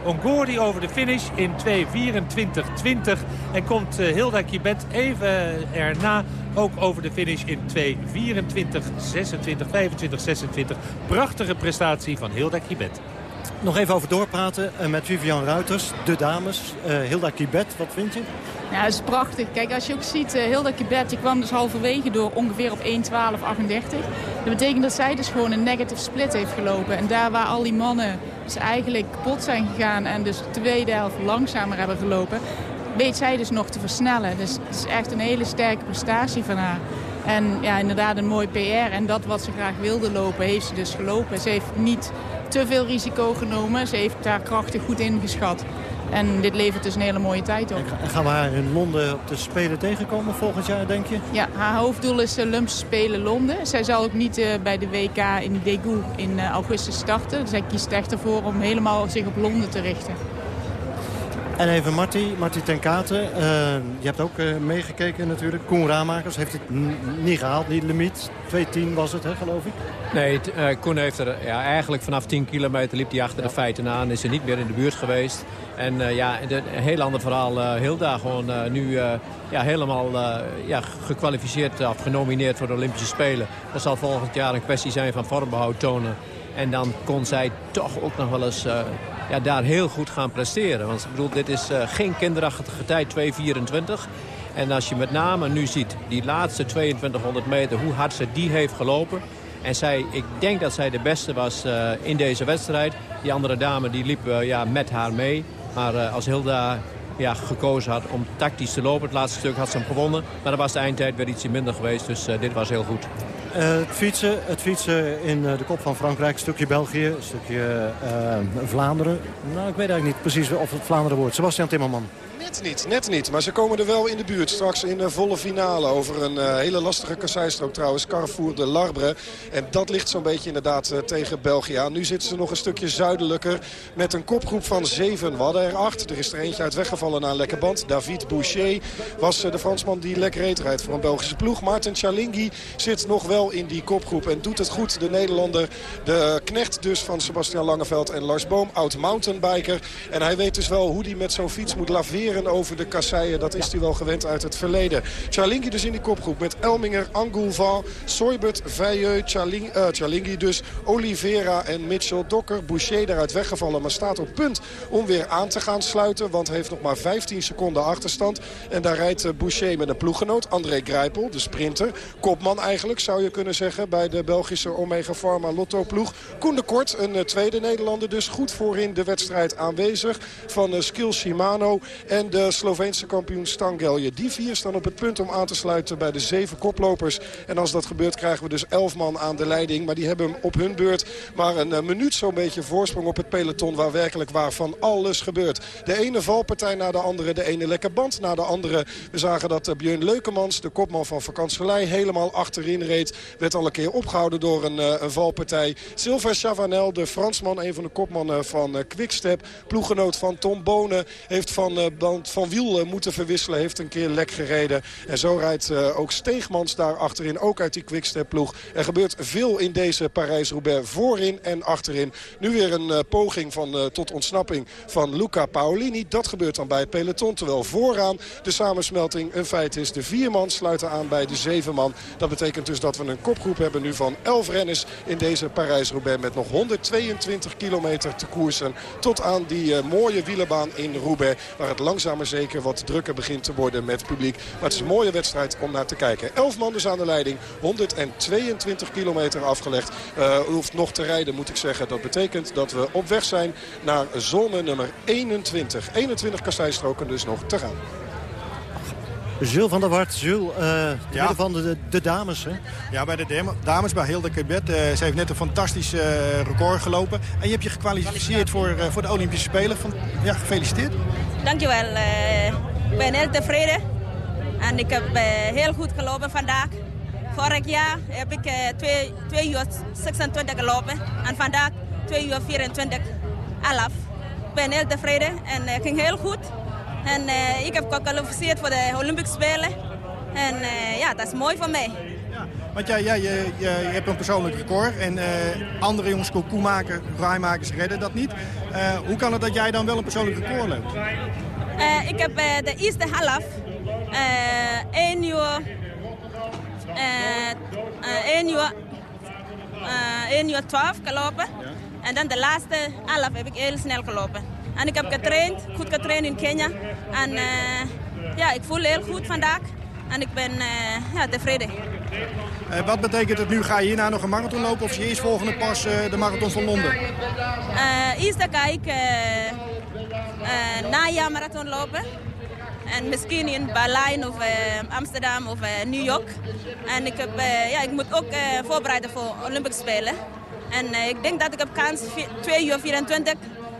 Ongori over de finish in 2.24.20. En komt Hilda Kibet even erna ook over de finish in 2.24.26, 25, 26. Prachtige prestatie van Hilda Kibet. Nog even over doorpraten met Vivian Ruiters, de dames. Hilda Kibet, wat vind je? Ja, dat is prachtig. Kijk, als je ook ziet, uh, Hilda Kibet die kwam dus halverwege door ongeveer op 1.12.38. Dat betekent dat zij dus gewoon een negative split heeft gelopen. En daar waar al die mannen dus eigenlijk kapot zijn gegaan en dus de tweede helft langzamer hebben gelopen, weet zij dus nog te versnellen. Dus het is echt een hele sterke prestatie van haar. En ja, inderdaad een mooi PR. En dat wat ze graag wilde lopen, heeft ze dus gelopen. Ze heeft niet te veel risico genomen. Ze heeft daar krachten goed ingeschat. En dit levert dus een hele mooie tijd op. En gaan we haar in Londen op de Spelen tegenkomen volgend jaar, denk je? Ja, haar hoofddoel is de Olympische Spelen Londen. Zij zal ook niet uh, bij de WK in Daegu in uh, augustus starten. Zij kiest echt ervoor om helemaal zich op Londen te richten. En even Marty, Marty ten Katen. Uh, je hebt ook uh, meegekeken natuurlijk. Koen Ramakers heeft het niet gehaald, niet limiet. 2.10 was het, hè, geloof ik? Nee, uh, Koen heeft er ja, eigenlijk vanaf 10 kilometer liep hij achter ja. de feiten aan. Is er niet meer in de buurt geweest. En ja, een heel ander verhaal. Hilda gewoon nu ja, helemaal ja, gekwalificeerd of genomineerd voor de Olympische Spelen. Dat zal volgend jaar een kwestie zijn van vormbehoud tonen. En dan kon zij toch ook nog wel eens ja, daar heel goed gaan presteren. Want ik bedoel, dit is uh, geen kinderachtige tijd, 2.24. En als je met name nu ziet, die laatste 2200 meter, hoe hard ze die heeft gelopen. En zij, ik denk dat zij de beste was uh, in deze wedstrijd. Die andere dame die liep ja, met haar mee. Maar als Hilda ja, gekozen had om tactisch te lopen. Het laatste stuk had ze hem gewonnen. Maar dan was de eindtijd weer ietsje minder geweest. Dus dit was heel goed. Uh, het, fietsen, het fietsen in uh, de kop van Frankrijk, een stukje België, een stukje Vlaanderen. Nou, ik weet eigenlijk niet precies of het Vlaanderen wordt. Sebastian Timmerman. Net niet, net niet. Maar ze komen er wel in de buurt. Straks in de volle finale over een uh, hele lastige kasseistrook trouwens. Carrefour de Larbre. En dat ligt zo'n beetje inderdaad uh, tegen België. Nu zitten ze nog een stukje zuidelijker met een kopgroep van zeven. We hadden er acht. Er is er eentje uit weggevallen na een lekker band. David Boucher was uh, de Fransman die lekker reed rijdt voor een Belgische ploeg. Martin Chalingi zit nog wel in die kopgroep en doet het goed. De Nederlander, de knecht dus van Sebastian Langeveld en Lars Boom. Oud mountainbiker. En hij weet dus wel hoe hij met zo'n fiets moet laveren over de kasseien. Dat is hij wel gewend uit het verleden. Chalingi dus in die kopgroep met Elminger, Angoulvan, Soybert, Veilleux, uh, Chalingi dus, Oliveira en Mitchell Dokker. Boucher daaruit weggevallen, maar staat op punt om weer aan te gaan sluiten. Want heeft nog maar 15 seconden achterstand. En daar rijdt uh, Boucher met een ploeggenoot, André Grijpel, de sprinter. Kopman eigenlijk, zou je kunnen zeggen, bij de Belgische Omega Pharma Lotto ploeg. Koen de Kort, een uh, tweede Nederlander dus, goed voorin de wedstrijd aanwezig. Van Skill Shimano en de Sloveense kampioen Stangelje. Die vier staan op het punt om aan te sluiten bij de zeven koplopers. En als dat gebeurt krijgen we dus elf man aan de leiding. Maar die hebben op hun beurt maar een uh, minuut zo'n beetje voorsprong op het peloton... waar werkelijk waar van alles gebeurt. De ene valpartij na de andere, de ene lekker band na de andere. We zagen dat uh, Björn Leukemans, de kopman van Vakantselij... helemaal achterin reed. Werd al een keer opgehouden door een, uh, een valpartij. Sylvain Chavanel, de Fransman, een van de kopmannen van Quickstep... ploeggenoot van Tom Bonen, heeft van van wiel moeten verwisselen. Heeft een keer lek gereden. En zo rijdt ook Steegmans daar achterin. Ook uit die Quickstep ploeg. Er gebeurt veel in deze Parijs-Roubaix. Voorin en achterin. Nu weer een poging van, tot ontsnapping van Luca Paolini. Dat gebeurt dan bij het peloton. Terwijl vooraan de samensmelting een feit is. De vier man sluiten aan bij de zeven man. Dat betekent dus dat we een kopgroep hebben nu van elf renners in deze Parijs-Roubaix. Met nog 122 kilometer te koersen. Tot aan die mooie wielerbaan in Roubaix. Waar het langzaam maar zeker wat drukker begint te worden met het publiek. Maar het is een mooie wedstrijd om naar te kijken. Elf man dus aan de leiding. 122 kilometer afgelegd. Uh, hoeft nog te rijden moet ik zeggen. Dat betekent dat we op weg zijn naar zone nummer 21. 21 kasseistroken dus nog te gaan. Jules van der Wart, Jules, uh, ja. van de, de, dames. Hè? Ja, bij de dames, bij Hilde Quebet. Uh, ze heeft net een fantastisch uh, record gelopen. En je hebt je gekwalificeerd voor, voor de Olympische Spelen. Van, ja, gefeliciteerd. Dankjewel. Ik ben heel tevreden. En ik heb heel goed gelopen vandaag. Vorig jaar heb ik 2 uur 26 gelopen. En vandaag 2 uur 24, 11. ben heel tevreden en het ging heel goed. En ik heb gekwalificeerd voor de Olympische Spelen. En ja, dat is mooi voor mij. Want jij, jij je, je, hebt een persoonlijk record en uh, andere jongens, koemakers, raaimakers redden dat niet. Hoe kan het dat jij dan wel een persoonlijk record loopt? Ik heb de eerste half 1 uur, 1 uur, 1 uur 12 gelopen. Ja. En dan de laatste half heb ik heel snel gelopen. En ik heb getraind, goed getraind in Kenia. En ja, ik voel heel goed vandaag. En ik ben ja, tevreden. Uh, wat betekent het nu? Ga je hierna nog een marathon lopen of is je eerst volgende pas uh, de marathon van Londen? Uh, eerst ga ik najaar marathon lopen. En misschien in Berlijn of Amsterdam of New York. En ik, heb, ja, ik moet ook voorbereiden voor Olympische Spelen. En ik denk dat ik heb kans, 2 uur 24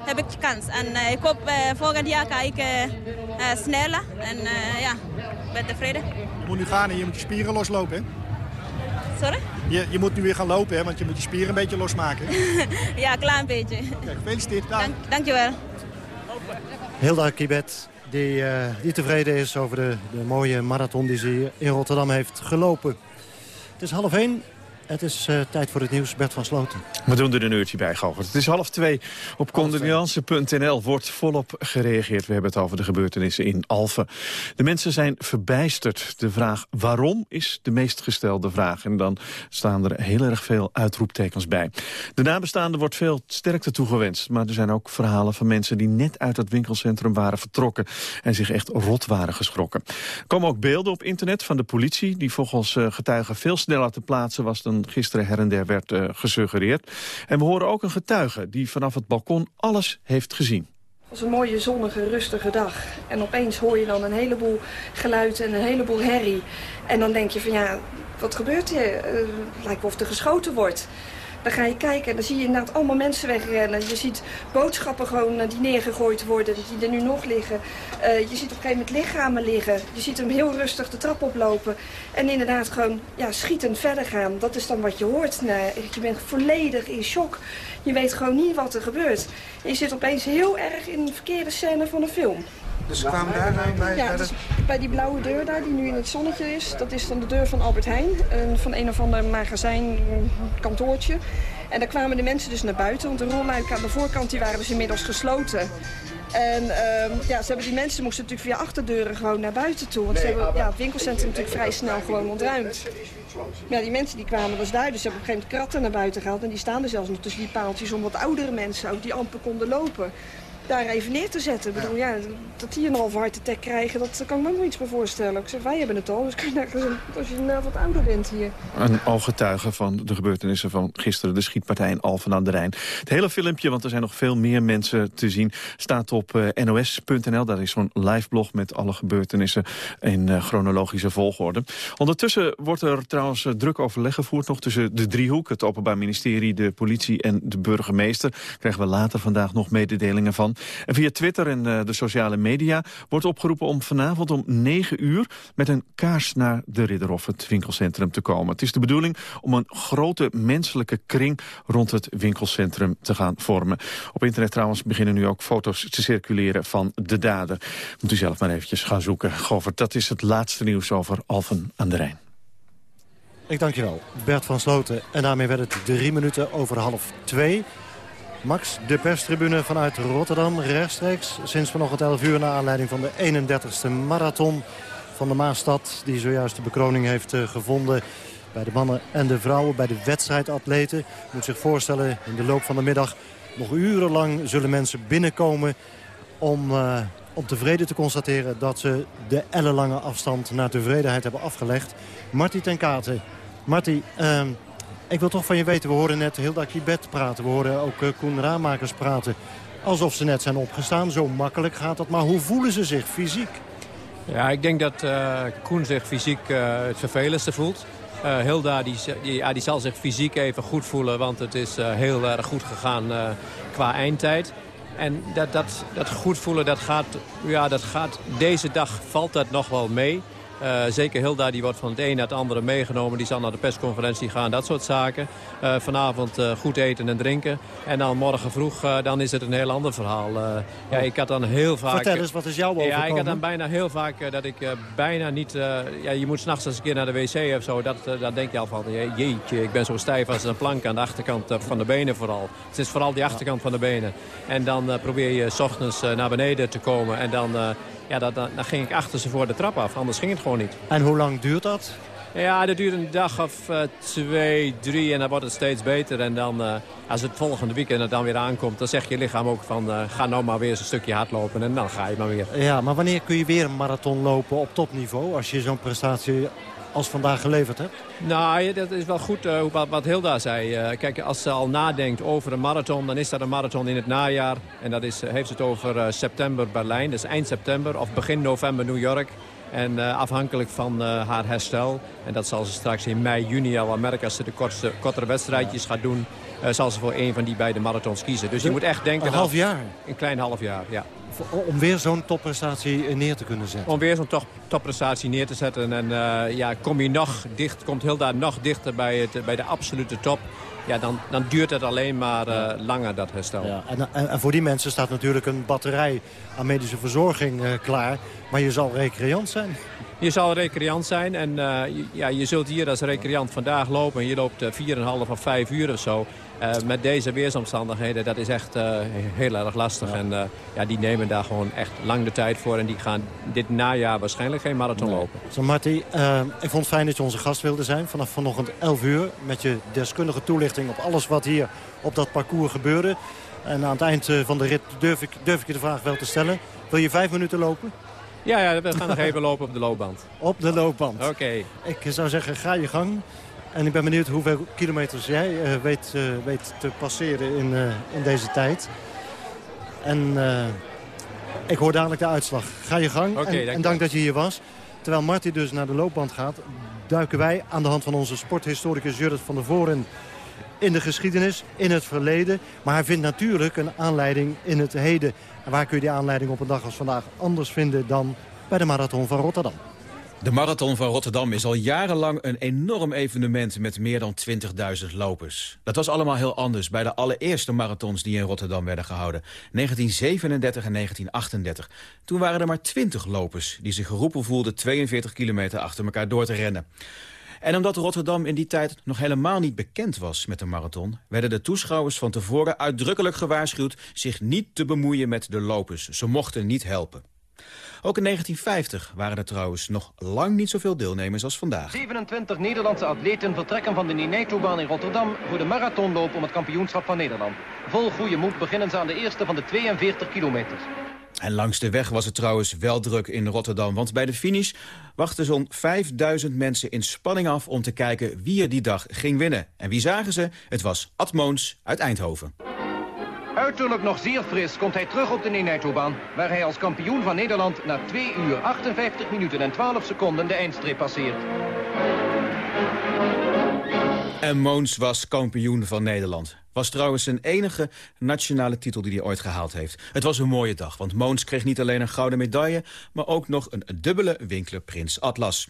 heb ik kans. En ik hoop volgend jaar ga ik sneller. En ja, ik ben tevreden. Je moet nu gaan en je moet je spieren loslopen, hè? Sorry? Je, je moet nu weer gaan lopen, hè, want je moet je spieren een beetje losmaken. ja, een klein beetje. Okay, gefeliciteerd. Dank, dankjewel. Hilda Kibet, die, uh, die tevreden is over de, de mooie marathon die ze in Rotterdam heeft gelopen. Het is half één. Het is uh, tijd voor het nieuws. Bert van Sloten. We doen er een uurtje bij, Govert. Het is half twee. Op condoliance.nl wordt volop gereageerd. We hebben het over de gebeurtenissen in Alphen. De mensen zijn verbijsterd. De vraag waarom is de meest gestelde vraag. En dan staan er heel erg veel uitroeptekens bij. De nabestaanden wordt veel sterkte toegewenst. Maar er zijn ook verhalen van mensen die net uit het winkelcentrum waren vertrokken. En zich echt rot waren geschrokken. Er komen ook beelden op internet van de politie. Die volgens uh, getuigen veel sneller te plaatsen was gisteren her en der werd uh, gesuggereerd. En we horen ook een getuige die vanaf het balkon alles heeft gezien. Het was een mooie, zonnige, rustige dag. En opeens hoor je dan een heleboel geluid en een heleboel herrie. En dan denk je van ja, wat gebeurt hier? Uh, lijkt wel of er geschoten wordt. Dan ga je kijken en dan zie je inderdaad allemaal mensen wegrennen. Je ziet boodschappen gewoon eh, die neergegooid worden, die er nu nog liggen. Uh, je ziet op een gegeven moment lichamen liggen. Je ziet hem heel rustig de trap oplopen. En inderdaad gewoon ja, schietend verder gaan. Dat is dan wat je hoort. Je bent volledig in shock. Je weet gewoon niet wat er gebeurt. Je zit opeens heel erg in de verkeerde scène van een film. Dus ze kwamen daar dan bij? Ja, dus bij die blauwe deur daar, die nu in het zonnetje is. Dat is dan de deur van Albert Heijn. van een of ander magazijn, kantoortje. En daar kwamen de mensen dus naar buiten. Want de rolluiken aan de voorkant die waren dus inmiddels gesloten. En uh, ja, ze hebben die mensen moesten natuurlijk via achterdeuren gewoon naar buiten toe. Want ze hebben ja, het winkelcentrum natuurlijk vrij snel gewoon ontruimd. Ja, die mensen die kwamen dus daar. Dus ze hebben op een gegeven moment kratten naar buiten gehaald. En die staan er zelfs nog tussen die paaltjes om wat oudere mensen ook die amper konden lopen daar even neer te zetten. Bedoel, ja, dat die een halve hart attack krijgen, dat kan ik me nog iets meer voorstellen. Ik zeg, wij hebben het al, dus als je nou wat ouder bent hier. Een ooggetuige van de gebeurtenissen van gisteren, de schietpartij in Alphen aan de Rijn. Het hele filmpje, want er zijn nog veel meer mensen te zien, staat op eh, nos.nl. Daar is zo'n live blog met alle gebeurtenissen in uh, chronologische volgorde. Ondertussen wordt er trouwens druk overleg gevoerd nog tussen de driehoek, het Openbaar Ministerie, de politie en de burgemeester. krijgen we later vandaag nog mededelingen van. Via Twitter en uh, de sociale media wordt opgeroepen om vanavond om 9 uur met een kaars naar de Ridderhof, het winkelcentrum, te komen. Het is de bedoeling om een grote menselijke kring rond het winkelcentrum te gaan vormen. Op internet trouwens beginnen nu ook foto's te circuleren van de dader. Moet u zelf maar eventjes gaan zoeken. Govert, dat is het laatste nieuws over Alphen aan de Rijn. Ik dank je wel, Bert van Sloten. En daarmee werd het drie minuten over half twee. Max, de perstribune vanuit Rotterdam, rechtstreeks. Sinds vanochtend 11 uur naar aanleiding van de 31ste marathon van de Maastad... die zojuist de bekroning heeft uh, gevonden bij de mannen en de vrouwen, bij de wedstrijdatleten. Je moet zich voorstellen, in de loop van de middag nog urenlang zullen mensen binnenkomen... om, uh, tevreden te constateren dat ze de ellenlange afstand naar tevredenheid hebben afgelegd. Marty ten Kate. Marty, uh, ik wil toch van je weten, we horen net Hilda Kibet praten. We horen ook uh, Koen Raamakers praten. Alsof ze net zijn opgestaan. Zo makkelijk gaat dat. Maar hoe voelen ze zich fysiek? Ja, ik denk dat uh, Koen zich fysiek uh, het vervelendste voelt. Hilda die, die, ja, die zal zich fysiek even goed voelen, want het is heel erg goed gegaan qua eindtijd. En dat, dat, dat goed voelen, dat gaat, ja, dat gaat, deze dag valt dat nog wel mee. Uh, zeker Hilda, die wordt van het een naar het andere meegenomen. Die zal naar de persconferentie gaan, dat soort zaken. Uh, vanavond uh, goed eten en drinken. En dan morgen vroeg, dan is het een heel ander verhaal. ja, ik had dan heel vaak... Vertel eens, wat is jouw overkomen? Ja, ik had dan bijna heel vaak dat ik bijna niet... ja, je moet s'nachts eens een keer naar de wc of zo. Dat, dat denk je al van, jeetje, ik ben zo stijf als een plank aan de achterkant van de benen vooral. Het is vooral die achterkant van de benen. En dan probeer je s ochtends naar beneden te komen. En dan ja, dan, dan ging ik achter ze voor de trap af. Anders ging het gewoon niet. En hoe lang duurt dat? Ja, dat duurt een dag of uh, twee, drie en dan wordt het steeds beter. En dan, uh, als het volgende weekend er dan weer aankomt... dan zegt je lichaam ook van, uh, ga nou maar weer eens een stukje hardlopen. En dan ga je maar weer. Ja, maar wanneer kun je weer een marathon lopen op topniveau... als je zo'n prestatie als vandaag geleverd hebt? Nou, dat is wel goed uh, wat Hilda zei. Uh, kijk, als ze al nadenkt over een marathon, dan is dat een marathon in het najaar. En dat is, heeft het over september Berlijn, dus eind september of begin november New York. En afhankelijk van haar herstel, en dat zal ze straks in mei, juni al merken als ze de kortste, kortere wedstrijdjes gaat doen, zal ze voor een van die beide marathons kiezen. Dus je moet echt denken... Een half jaar? Een klein half jaar, ja om weer zo'n topprestatie neer te kunnen zetten. Om weer zo'n top, topprestatie neer te zetten. En uh, ja, kom je nog dicht, komt Hilda nog dichter bij, het, bij de absolute top. Ja, dan, dan duurt het alleen maar uh, langer, dat herstel. Ja, en, en, en, voor die mensen staat natuurlijk een batterij aan medische verzorging uh, klaar. Maar je zal recreant zijn. Je zal recreant zijn en je, ja, je zult hier als recreant vandaag lopen. En je loopt 4,5 of 5 uur of zo. Uh, met deze weersomstandigheden, dat is echt uh, heel erg lastig. Ja. En uh, ja, die nemen daar gewoon echt lang de tijd voor. En die gaan dit najaar waarschijnlijk geen marathon nee. lopen. Zo Marty, ik vond het fijn dat je onze gast wilde zijn. Vanaf vanochtend 11 uur met je deskundige toelichting op alles wat hier op dat parcours gebeurde. En aan het eind van de rit durf ik, durf ik je de vraag wel te stellen. Wil je vijf minuten lopen? Ja, ja we gaan nog even lopen op de loopband. Op de loopband. Oké. Ik zou zeggen, ga je gang. En ik ben benieuwd hoeveel kilometers jij uh, weet, uh, weet te passeren in, uh, in deze tijd. En ik hoor dadelijk de uitslag. Ga je gang okay, en, en, dank dat je hier was. Terwijl Marty dus naar de loopband gaat... duiken wij aan de hand van onze sporthistoricus Judith van der Voren... in de geschiedenis, in het verleden. Maar hij vindt natuurlijk een aanleiding in het heden. En waar kun je die aanleiding op een dag als vandaag anders vinden... dan bij de Marathon van Rotterdam? De Marathon van Rotterdam is al jarenlang een enorm evenement met meer dan 20.000 lopers. Dat was allemaal heel anders bij de allereerste marathons die in Rotterdam werden gehouden. 1937 en 1938. Toen waren er maar 20 lopers die zich geroepen voelden 42 kilometer achter elkaar door te rennen. En omdat Rotterdam in die tijd nog helemaal niet bekend was met de marathon... werden de toeschouwers van tevoren uitdrukkelijk gewaarschuwd... zich niet te bemoeien met de lopers. Ze mochten niet helpen. Ook in 1950 waren er trouwens nog lang niet zoveel deelnemers als vandaag. 27 Nederlandse atleten vertrekken van de Ninei-toebaan in Rotterdam... voor de marathonloop om het kampioenschap van Nederland. Vol goede moed beginnen ze aan de eerste van de 42 kilometers. En langs de weg was het trouwens wel druk in Rotterdam. Want bij de finish wachten zo'n 5000 mensen in spanning af... om te kijken wie er die dag ging winnen. En wie zagen ze? Het was Ad Moons uit Eindhoven. Uiterlijk nog zeer fris komt hij terug op de Neneito-baan... waar hij als kampioen van Nederland na 2 uur 58 minuten en 12 seconden de eindstreep passeert. En Moons was kampioen van Nederland. Was trouwens zijn enige nationale titel die hij ooit gehaald heeft. Het was een mooie dag, want Moons kreeg niet alleen een gouden medaille... maar ook nog een dubbele Winkler Prins Atlas.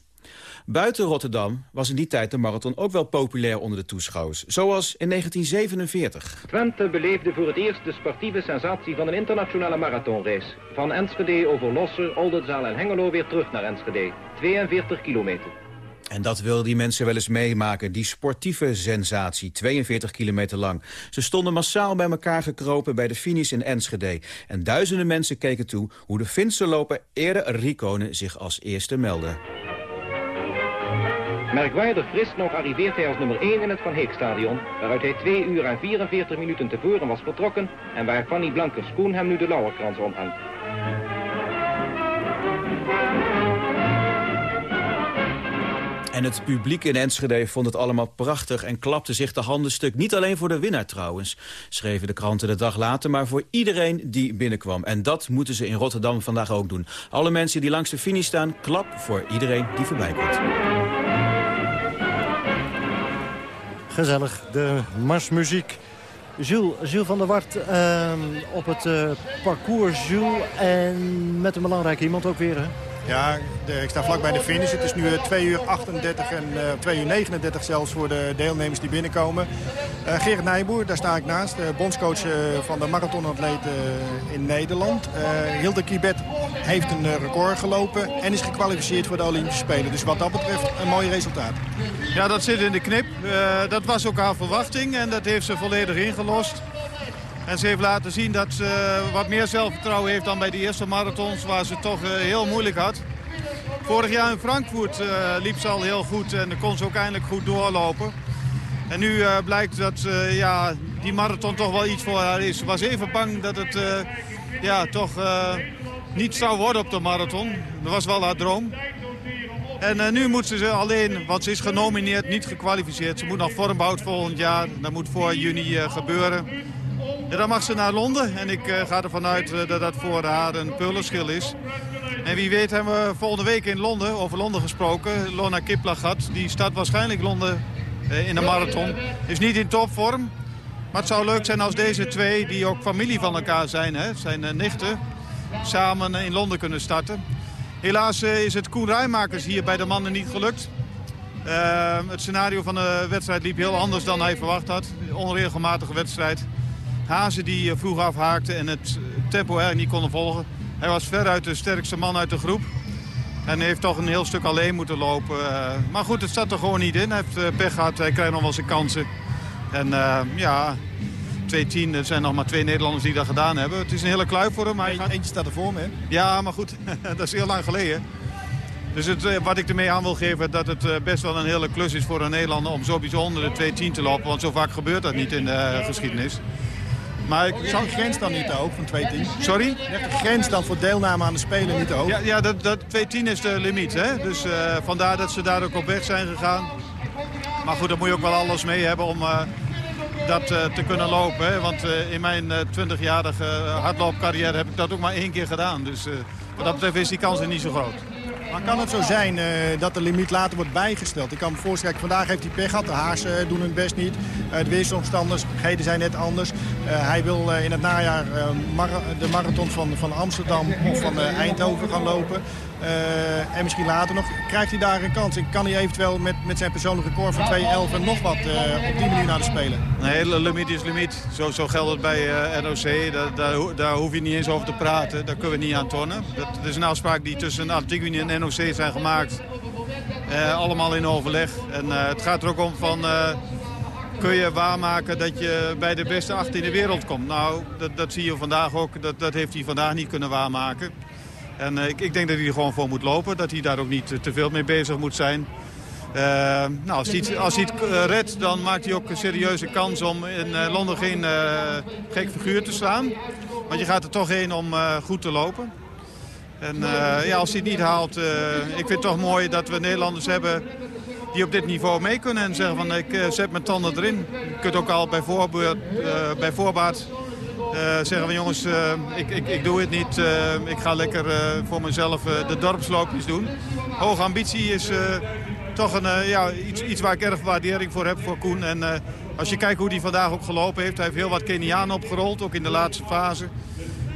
Buiten Rotterdam was in die tijd de marathon ook wel populair onder de toeschouwers. Zoals in 1947. Twente beleefde voor het eerst de sportieve sensatie van een internationale marathonrace. Van Enschede over Losser, Oldenzaal en Hengelo weer terug naar Enschede. 42 kilometer. En dat wilden die mensen wel eens meemaken, die sportieve sensatie, 42 kilometer lang. Ze stonden massaal bij elkaar gekropen bij de finish in Enschede. En duizenden mensen keken toe hoe de Finse loper eerder Rikonen zich als eerste meldde. Merkwaardig fris nog arriveert hij als nummer 1 in het Van Heekstadion, waaruit hij 2 uur en 44 minuten tevoren was vertrokken en waar Fanny Blankers-Koen hem nu de lauwerkrans omhangt. En het publiek in Enschede vond het allemaal prachtig en klapte zich de handen stuk. Niet alleen voor de winnaar trouwens, schreven de kranten de dag later... maar voor iedereen die binnenkwam. En dat moeten ze in Rotterdam vandaag ook doen. Alle mensen die langs de finish staan, klap voor iedereen die voorbij komt. Gezellig, de marsmuziek. Jules, Jules van der Wart uh, op het uh, parcours, Jules. En met een belangrijke iemand ook weer, hè? Ja, de, ik sta vlak bij de finish. Het is nu 2 uur 38 en uh, 2 uur 39 zelfs voor de deelnemers die binnenkomen. Uh, Nijboer, daar sta ik naast. De bondscoach uh, van de marathonatleten in Nederland. Hilde Kibet heeft een record gelopen en is gekwalificeerd voor de Olympische Spelen. Dus wat dat betreft een mooi resultaat. Ja, dat zit in de knip. dat was ook haar verwachting en dat heeft ze volledig ingelost. En ze heeft laten zien dat ze wat meer zelfvertrouwen heeft dan bij de eerste marathons... waar ze toch heel moeilijk had. Vorig jaar in Frankfurt uh, liep ze al heel goed en kon ze ook eindelijk goed doorlopen. En nu uh, blijkt dat ja, die marathon toch wel iets voor haar is. Ze was even bang dat het ja, toch niet zou worden op de marathon. Dat was wel haar droom. En nu moet ze alleen, want ze is genomineerd, niet gekwalificeerd. Ze moet nog vormbouwd volgend jaar. Dat moet voor juni gebeuren. Dan mag ze naar Londen. En ik ga ervan uit dat dat voor haar een pullenschil is. En wie weet hebben we volgende week in Londen, over Londen gesproken, Lona Kiplagat. Die start waarschijnlijk Londen eh, in de marathon. Is niet in topvorm. Maar het zou leuk zijn als deze twee, die ook familie van elkaar zijn, hè, zijn nichten, samen in Londen kunnen starten. Helaas is het Koen Rijmakers hier bij de mannen niet gelukt. Het scenario van de wedstrijd liep heel anders dan hij verwacht had. Onregelmatige wedstrijd. Hazen die vroeg afhaakte en het tempo erg niet konden volgen. Hij was veruit de sterkste man uit de groep. En heeft toch een heel stuk alleen moeten lopen. Eh, maar goed, het staat er gewoon niet in. Hij heeft eh, pech gehad, hij krijgt nog wel zijn kansen. En uh, ja, 2-10, er zijn nog maar twee Nederlanders die dat gedaan hebben. Het is een hele kluif voor hem. Hij gaat... Eentje staat er voor me? Ja, maar goed, dat is heel lang geleden. Dus het, wat ik ermee aan wil geven, dat het best wel een hele klus is voor een Nederlander... om zo bijzonder de 2-10 te lopen, want zo vaak gebeurt dat niet in de geschiedenis. Maar ik de grens dan niet te hoog van 2-10? Sorry? De grens dan voor deelname aan de Spelen niet te hoog? Ja, ja dat, dat 2-10 is de limiet. Hè? Dus uh, vandaar dat ze daar ook op weg zijn gegaan. Maar goed, daar moet je ook wel alles mee hebben om uh, dat uh, te kunnen lopen. Hè? Want in mijn 20-jarige hardloopcarrière heb ik dat ook maar één keer gedaan. Dus wat dat betreft is die kans er niet zo groot. Maar kan het zo zijn uh, dat de limiet later wordt bijgesteld? Ik kan me voorstellen, vandaag heeft hij pech gehad. De Haars uh, doen hun best niet. Uh, de weersomstandigheden zijn net anders. hij wil in het najaar de marathon van, van Amsterdam of van Eindhoven gaan lopen. Uh, en misschien later nog, krijgt hij daar een kans? En kan hij eventueel met, met zijn persoonlijke record van 2.11 en nog wat uh, op die manier naar de Spelen? Nee, limiet is limiet. Zo, zo geldt het bij uh, NOC. Daar, daar, daar, hoef je niet eens over te praten. Daar kunnen we niet aan tonnen. Dat, is een afspraak die tussen Unie en NOC zijn gemaakt. allemaal in overleg. En het gaat er ook om van kun je waarmaken dat je bij de beste acht in de wereld komt. Nou, dat, dat zie je vandaag ook. Dat, dat heeft hij vandaag niet kunnen waarmaken. En uh, ik, ik, denk dat hij er gewoon voor moet lopen. Dat hij daar ook niet te veel mee bezig moet zijn. Uh, nou, als hij het, als hij het uh, redt, dan maakt hij ook een serieuze kans om in Londen geen gek figuur te slaan. Want je gaat er toch heen om goed te lopen. En ja, als hij het niet haalt, ik vind het toch mooi dat we Nederlanders hebben die op dit niveau mee kunnen. En zeggen van ik zet mijn tanden erin. Je kunt ook al bij, voorbaat uh, zeggen we jongens, uh, ik, ik, ik doe het niet. Uh, ik ga lekker voor mezelf de dorpsloopjes doen. Hoge ambitie is toch een, ja, iets, iets waar ik erg waardering voor heb voor Koen. En als je kijkt hoe hij vandaag ook gelopen heeft. Hij heeft heel wat Kenianen opgerold, ook in de laatste fase.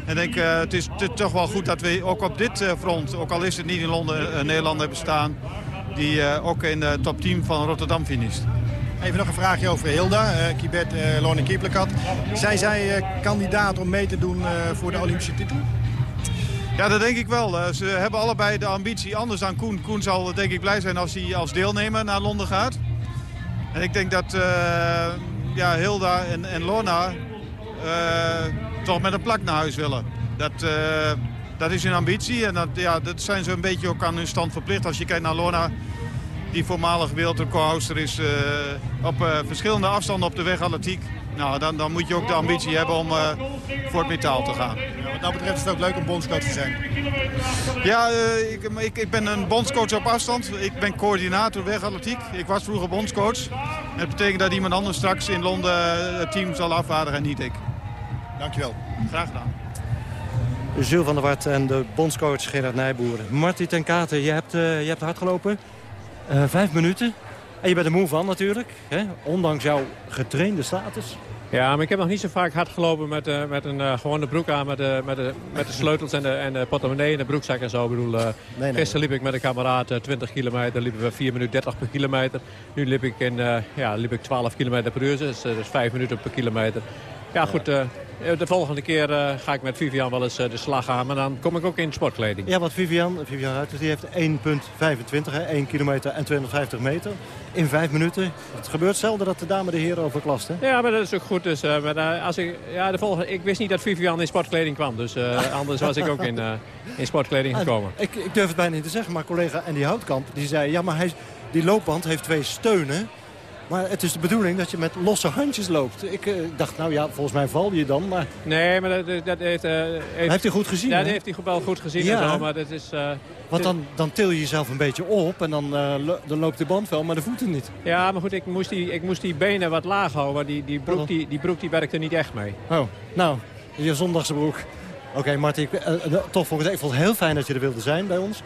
En ik denk, het is toch wel goed dat we ook op dit front, ook al is het niet in Londen, Nederland hebben staan. Die ook in de top 10 van Rotterdam finisht. Even nog een vraagje over Hilda, uh, Kibet uh, Lone Kieplakat. Zijn zij uh, kandidaat om mee te doen voor de Olympische titel? Ja, dat denk ik wel. ze hebben allebei de ambitie anders dan Koen. Koen zal denk ik blij zijn als hij als deelnemer naar Londen gaat. En ik denk dat ja, Hilda en, en Lorna toch met een plak naar huis willen. Dat, dat is hun ambitie en dat, ja, dat zijn ze een beetje ook aan hun stand verplicht. Als je kijkt naar Lorna, die voormalig wereldrecordhouster is uh, op uh, verschillende afstanden op de weg atletiek. Nou, dan, dan moet je ook de ambitie hebben om uh, voor het metaal te gaan. Ja, wat dat betreft is het ook leuk om bondscoach te zijn. Ja, ik, ik, ik, ben een bondscoach op afstand. Ik ben coördinator wegatletiek. Ik was vroeger bondscoach. Dat betekent dat iemand anders straks in Londen het team zal afvaardigen en niet ik. Dankjewel. Graag gedaan. Jules van der Wart en de bondscoach Gerard Nijboer. Marty ten Katen, je hebt, uh, je hebt hard gelopen. Uh, vijf minuten. En je bent er moe van natuurlijk. Hè? Ondanks jouw getrainde status. Ja, maar ik heb nog niet zo vaak hard gelopen met, uh, met een uh, gewone broek aan... Met, uh, met, de, met de sleutels en de, en de portemonnee en de broekzak en zo. Ik bedoel, nee, nee, gisteren liep ik met een kameraad 20 kilometer, liepen we 4 minuten 30 per kilometer. Nu liep ik, in, ja, liep ik 12 kilometer per uur, dus, dus 5 minuten per kilometer. Ja, goed, eh, de volgende keer uh, ga ik met Vivian wel eens uh, de slag aan. Maar dan kom ik ook in sportkleding. Ja, want Vivian, Vivian Ruiters die heeft 1,25, 1 kilometer en 250 meter. In 5 minuten. Het gebeurt zelden dat de dame de heren overklast, hè? Ja, maar dat is ook goed. Dus, uh, maar, als ik, ja, de volgende, ik wist niet dat Vivian in sportkleding kwam. Dus anders was ik ook in, in sportkleding gekomen. Ik, ik, durf het bijna niet te zeggen, maar collega Andy Houtkamp die zei... ja, maar hij, die loopband heeft twee steunen... Maar het is de bedoeling dat je met losse handjes loopt. Ik uh, dacht, nou ja, volgens mij val je dan. Maar... Nee, maar dat, dat heeft, uh, heeft... heeft... hij goed gezien, Ja, dat heeft hij wel goed gezien. Ja. En zo, maar dat is, uh, Want dan, dan til je jezelf een beetje op en dan, dan loopt de band wel, maar de voeten niet. Ja, maar goed, ik moest die, ik moest die benen wat laag houden. Maar die, die, broek, die, die broek die werkte niet echt mee. Oh, nou, je zondagse broek. Oké, okay, Martin, toch volgens ik vond het heel fijn dat je er wilde zijn bij ons.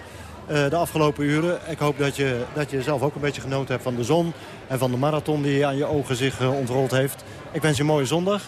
Uh, de afgelopen uren. Ik hoop dat je, dat je zelf ook een beetje genoten hebt van de zon... en van de marathon die aan je ogen zich uh, ontrold heeft. Ik wens je een mooie zondag.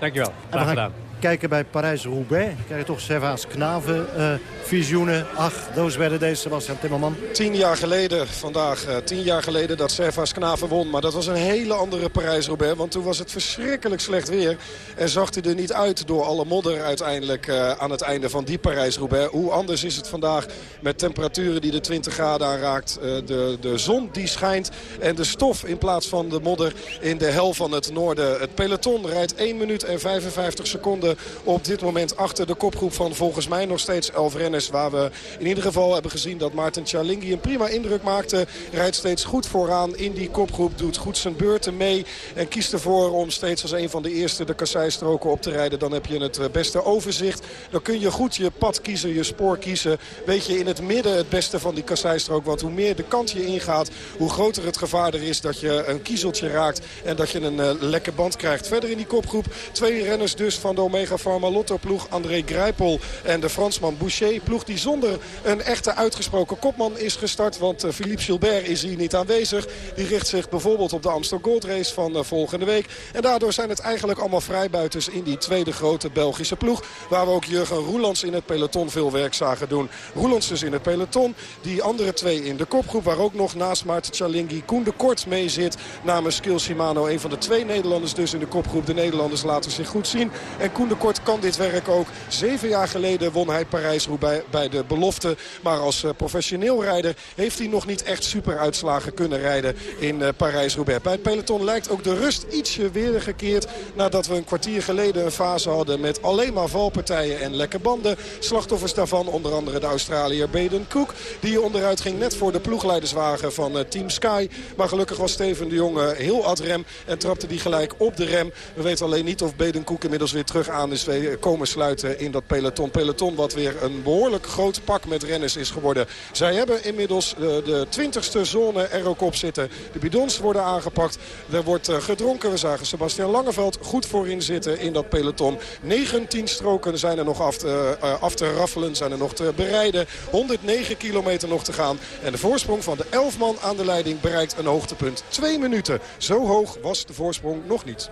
Dankjewel. Graag gedaan kijken bij Parijs-Roubaix. Krijg je toch Servaas Knaven uh, visioenen. Ach, those werden deze Sebastian Timmerman. Tien jaar geleden, vandaag, uh, tien jaar geleden dat Servaas Knaven won. Maar dat was een hele andere Parijs-Roubaix. Want toen was het verschrikkelijk slecht weer. En zag hij er niet uit door alle modder uiteindelijk uh, aan het einde van die Parijs-Roubaix. Hoe anders is het vandaag met temperaturen die de 20 graden aanraakt. de, de zon die schijnt en de stof in plaats van de modder in de hel van het noorden. Het peloton rijdt 1 minuut en 55 seconden op dit moment achter de kopgroep van volgens mij nog steeds elf renners. Waar we in ieder geval hebben gezien dat Maarten Charlingi een prima indruk maakte. Rijdt steeds goed vooraan in die kopgroep. Doet goed zijn beurten mee. En kiest ervoor om steeds als een van de eerste de kasseistroken op te rijden. Dan heb je het eh, beste overzicht. Dan kun je goed je pad kiezen, je spoor kiezen. Weet je in het midden het beste van die kasseistrook. Want hoe meer de kant je ingaat, hoe groter het gevaar er is dat je een kiezeltje raakt. En dat je een uh, lekke band krijgt. Verder in die kopgroep twee renners dus van de Omega Pharma Lotto ploeg. André Grijpel en de Fransman Boucher. Ploeg die zonder een echte uitgesproken kopman is gestart. Want eh, Philippe Gilbert is hier niet aanwezig. Die richt zich bijvoorbeeld op de Amsterdam Gold Race van eh, volgende week. En daardoor zijn het eigenlijk allemaal vrijbuiters in die tweede grote Belgische ploeg. Waar we ook Jurgen Roelands in het peloton veel werk zagen doen. Roelands dus in het peloton. Die andere twee in de kopgroep. Waar ook nog naast Maarten Chalingi Koen de Kort mee zit. Namens Skil Shimano. Een van de twee Nederlanders dus in de kopgroep. De Nederlanders laten zich goed zien. En Koen Kort kan dit werk ook. Zeven jaar geleden won hij Parijs-Roubaix bij de belofte. Maar als eh, professioneel rijder heeft hij nog niet echt super uitslagen kunnen rijden in eh, Parijs-Roubaix. Bij het peloton lijkt ook de rust ietsje weer gekeerd. Nadat we een kwartier geleden een fase hadden met alleen maar valpartijen en lekke banden. Slachtoffers daarvan onder andere de Australiër Baden Cook. Die onderuit ging net voor de ploegleiderswagen van eh, Team Sky. Maar gelukkig was Steven de Jonge heel ad rem en trapte die gelijk op de rem. We weten alleen niet of Baden Cook inmiddels weer terug aan is komen sluiten in dat peloton. Peloton wat weer een behoorlijk groot pak met renners is geworden. Zij hebben inmiddels de, twintigste 20ste zone er ook op zitten. De bidons worden aangepakt. Er wordt eh, gedronken. We zagen Sebastian Langeveld goed voorin zitten in dat peloton. 19 stroken zijn er nog af te, uh, af te raffelen, zijn er nog te bereiden. 109 kilometer nog te gaan. En de voorsprong van de 11 man aan de leiding bereikt een hoogtepunt. Twee minuten. Zo hoog was de voorsprong nog niet.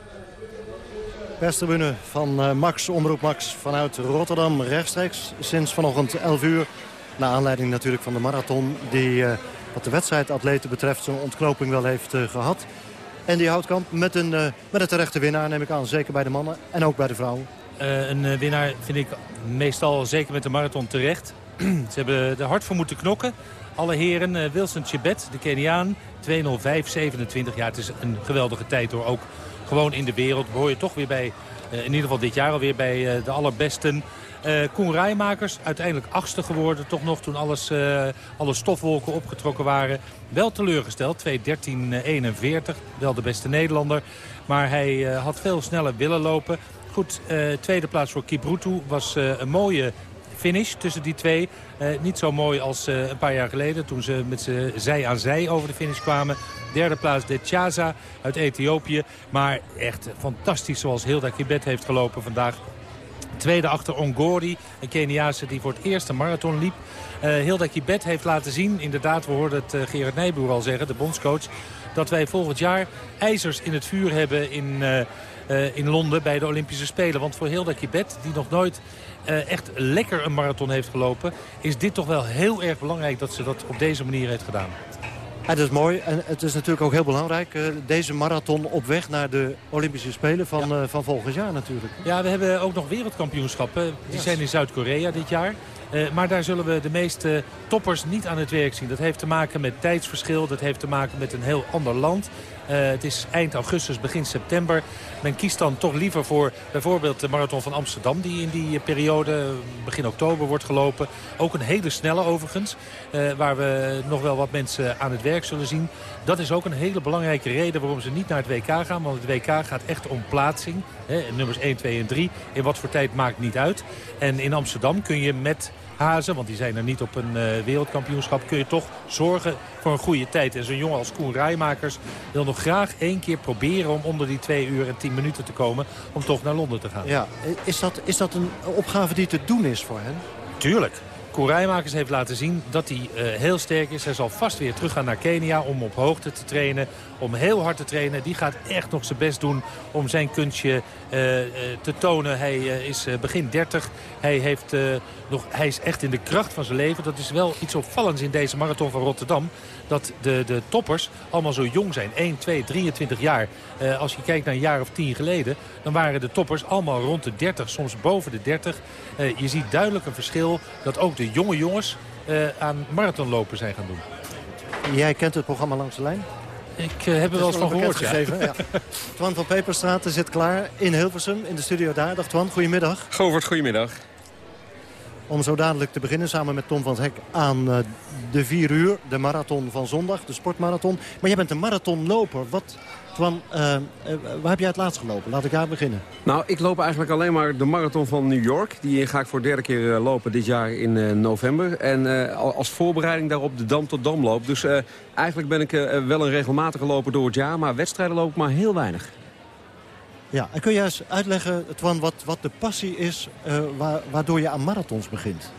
Perstribune van uh, Max, Omroep Max vanuit Rotterdam rechtstreeks sinds vanochtend 11 uur. Naar aanleiding natuurlijk van de marathon die uh, wat de wedstrijdatleten betreft zo'n ontknoping wel heeft uh, gehad. En die houtkamp met een, met een terechte winnaar neem ik aan. Zeker bij de mannen en ook bij de vrouwen. een winnaar vind ik meestal zeker met de marathon terecht. Ze hebben er hard voor moeten knokken. Alle heren, Wilson Chibet, de Keniaan, 2.05.27. Ja, het is een geweldige tijd door ook gewoon in de wereld. hoor je toch weer bij, eh, in ieder geval dit jaar alweer bij eh, de allerbesten. Uh, Koen Rijmakers, uiteindelijk achtste geworden toch nog toen alles, alle stofwolken opgetrokken waren. Wel teleurgesteld, 2.13.41, wel de beste Nederlander. Maar hij had veel sneller willen lopen. Goed, tweede plaats voor Kiprutu was een mooie finish tussen die twee. niet zo mooi als een paar jaar geleden toen ze met ze zij aan zij over de finish kwamen. Derde plaats de Chaza uit Ethiopië. Maar echt fantastisch zoals Hilda Kibet heeft gelopen vandaag. Tweede achter Ongori, een Keniaanse die voor het eerst een marathon liep. Uh, Hilda Kibet heeft laten zien, inderdaad, we hoorden het Gerard Nijboer al zeggen, de bondscoach... dat wij volgend jaar ijzers in het vuur hebben in, in Londen bij de Olympische Spelen. Want voor Hilda Kibet, die nog nooit echt lekker een marathon heeft gelopen... is dit toch wel heel erg belangrijk dat ze dat op deze manier heeft gedaan. Ja, dat is mooi. En het is natuurlijk ook heel belangrijk. deze marathon op weg naar de Olympische Spelen van, van volgend jaar natuurlijk. Ja, we hebben ook nog wereldkampioenschappen. Die zijn in Zuid-Korea dit jaar. Uh, maar daar zullen we de meeste toppers niet aan het werk zien. Dat heeft te maken met tijdsverschil. Dat heeft te maken met een heel ander land. Uh, het is eind augustus, begin september. Men kiest dan toch liever voor bijvoorbeeld de marathon van Amsterdam... die in die periode, begin oktober, wordt gelopen. Ook een hele snelle overigens. Waar we nog wel wat mensen aan het werk zullen zien. Dat is ook een hele belangrijke reden waarom ze niet naar het WK gaan. Want het WK gaat echt om plaatsing. Hè, nummers 1, 2 en 3. In wat voor tijd maakt niet uit. En in Amsterdam kun je met hazen, want die zijn er niet op een uh, wereldkampioenschap... kun je toch zorgen voor een goede tijd. En zo'n jongen als Koen Rijmakers wil nog graag één keer proberen... om onder die twee uur en tien minuten te komen om toch naar Londen te gaan. Ja, is dat, is dat een opgave die te doen is voor hen? Tuurlijk. Koerijmakers heeft laten zien dat hij uh, heel sterk is. Hij zal vast weer teruggaan naar Kenia om op hoogte te trainen. Om heel hard te trainen. Die gaat echt nog zijn best doen om zijn kunstje uh, te tonen. Hij is begin 30. Hij, heeft, nog, hij is echt in de kracht van zijn leven. Dat is wel iets opvallends in deze marathon van Rotterdam dat de, de toppers allemaal zo jong zijn. 1, 2, 23 jaar. Uh, als je kijkt naar een jaar of tien geleden... dan waren de toppers allemaal rond de 30, soms boven de 30. Uh, je ziet duidelijk een verschil dat ook de jonge jongens uh, aan marathonlopen zijn gaan doen. Jij kent het programma Langs de Lijn? Ik heb er wel eens van gehoord, ja. Gegeven, ja. Twan van Peperstraat zit klaar in Hilversum, in de studio daar. Dag Twan, goedemiddag. Govert, goedemiddag. Om zo dadelijk te beginnen samen met Tom van Hek aan uh, de 4 uur. De marathon van zondag, de sportmarathon. Maar jij bent een marathonloper. Wat, Twan, uh, uh, waar heb jij het laatst gelopen? Laat ik daar beginnen. Nou, ik loop eigenlijk alleen maar de marathon van New York. Die ga ik voor de derde keer lopen dit jaar in november. En als voorbereiding daarop de Dam tot Dam loop. Dus eigenlijk ben ik wel een regelmatige loper door het jaar. Maar wedstrijden loop ik maar heel weinig. Ja, en kun je eens uitleggen, Twan, wat, wat de passie is wa waardoor je aan marathons begint?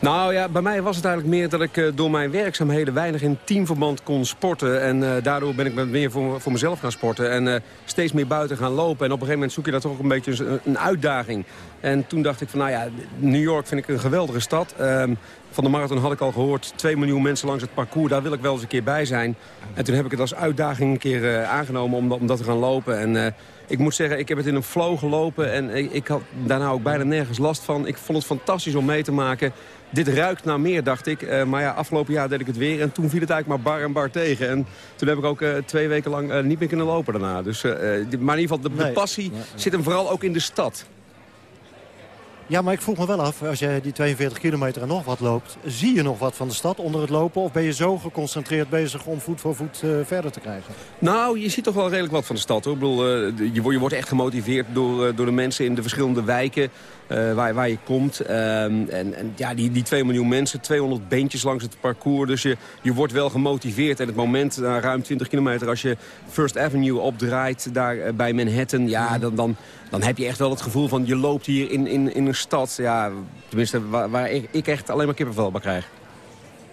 Nou ja, bij mij was het eigenlijk meer dat ik uh, door mijn werkzaamheden weinig in teamverband kon sporten. En uh, daardoor ben ik meer voor, voor mezelf gaan sporten en steeds meer buiten gaan lopen. En op een gegeven moment zoek je dat toch ook een beetje een, uitdaging. En toen dacht ik van, nou ja, New York vind ik een geweldige stad. Um, van de marathon had ik al gehoord, 2 miljoen mensen langs het parcours. Daar wil ik wel eens een keer bij zijn. En toen heb ik het als uitdaging een keer aangenomen om, om dat te gaan lopen. En ik moet zeggen, ik heb het in een flow gelopen en ik, ik had daarna ook bijna nergens last van. Ik vond het fantastisch om mee te maken. Dit ruikt naar meer, dacht ik. Uh, maar ja, afgelopen jaar deed ik het weer. En toen viel het eigenlijk maar bar en bar tegen. En toen heb ik ook uh, twee weken lang uh, niet meer kunnen lopen daarna. Dus, maar in ieder geval, de, de passie nee. zit hem vooral ook in de stad. Ja, maar ik vroeg me wel af, als je die 42 kilometer en nog wat loopt... zie je nog wat van de stad onder het lopen? Of ben je zo geconcentreerd bezig om voet voor voet uh, verder te krijgen? Nou, je ziet toch wel redelijk wat van de stad. Hoor. Ik bedoel, uh, je, je, wordt echt gemotiveerd door, uh, door de mensen in de verschillende wijken... waar, waar je komt. en, en ja, die, die 2 miljoen mensen, 200 beentjes langs het parcours. Dus je, je wordt wel gemotiveerd. En het moment, na ruim 20 kilometer, als je First Avenue opdraait... daar bij Manhattan, ja, dan... dan dan heb je echt wel het gevoel van je loopt hier in, in, in een stad. Ja, tenminste, waar, waar ik, ik echt alleen maar kippenvel bij krijg.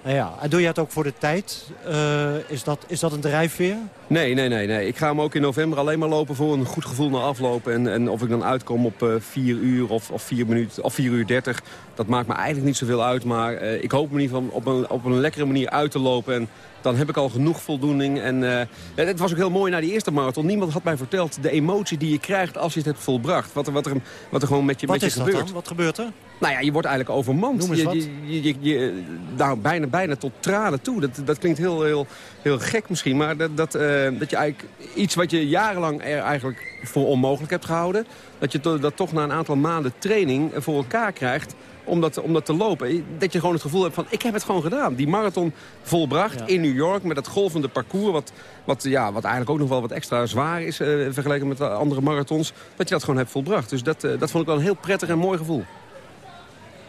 Ja, en doe je het ook voor de tijd? Uh, is, dat, is dat een drijfveer? Nee, nee, nee, nee. Ik ga hem ook in november alleen maar lopen voor een goed gevoel na aflopen. En, en of ik dan uitkom op uh, 4 uur of, of, 4 minuten, of 4 uur 30, dat maakt me eigenlijk niet zoveel uit. Maar uh, ik hoop in ieder geval op een, op een lekkere manier uit te lopen. En dan heb ik al genoeg voldoening. En uh, het was ook heel mooi na die eerste marathon. Niemand had mij verteld de emotie die je krijgt als je het hebt volbracht. Wat er, wat er, wat er gewoon met je, wat met je is gebeurt. Dat dan? Wat gebeurt er? Nou ja, je wordt eigenlijk overmand. Noem eens je, wat. je, je, je, nou, bijna, bijna tot tranen toe. Dat, dat klinkt heel, heel, heel gek misschien. Maar dat, dat, uh, dat je eigenlijk iets wat je jarenlang er eigenlijk voor onmogelijk hebt gehouden... dat je to, dat toch na een aantal maanden training voor elkaar krijgt om dat, om dat te lopen. Dat je gewoon het gevoel hebt van, ik heb het gewoon gedaan. Die marathon volbracht ja. in New York met dat golvende parcours... Wat, wat, ja, wat eigenlijk ook nog wel wat extra zwaar is uh, vergeleken met andere marathons. Dat je dat gewoon hebt volbracht. Dus dat, uh, dat vond ik wel een heel prettig en mooi gevoel.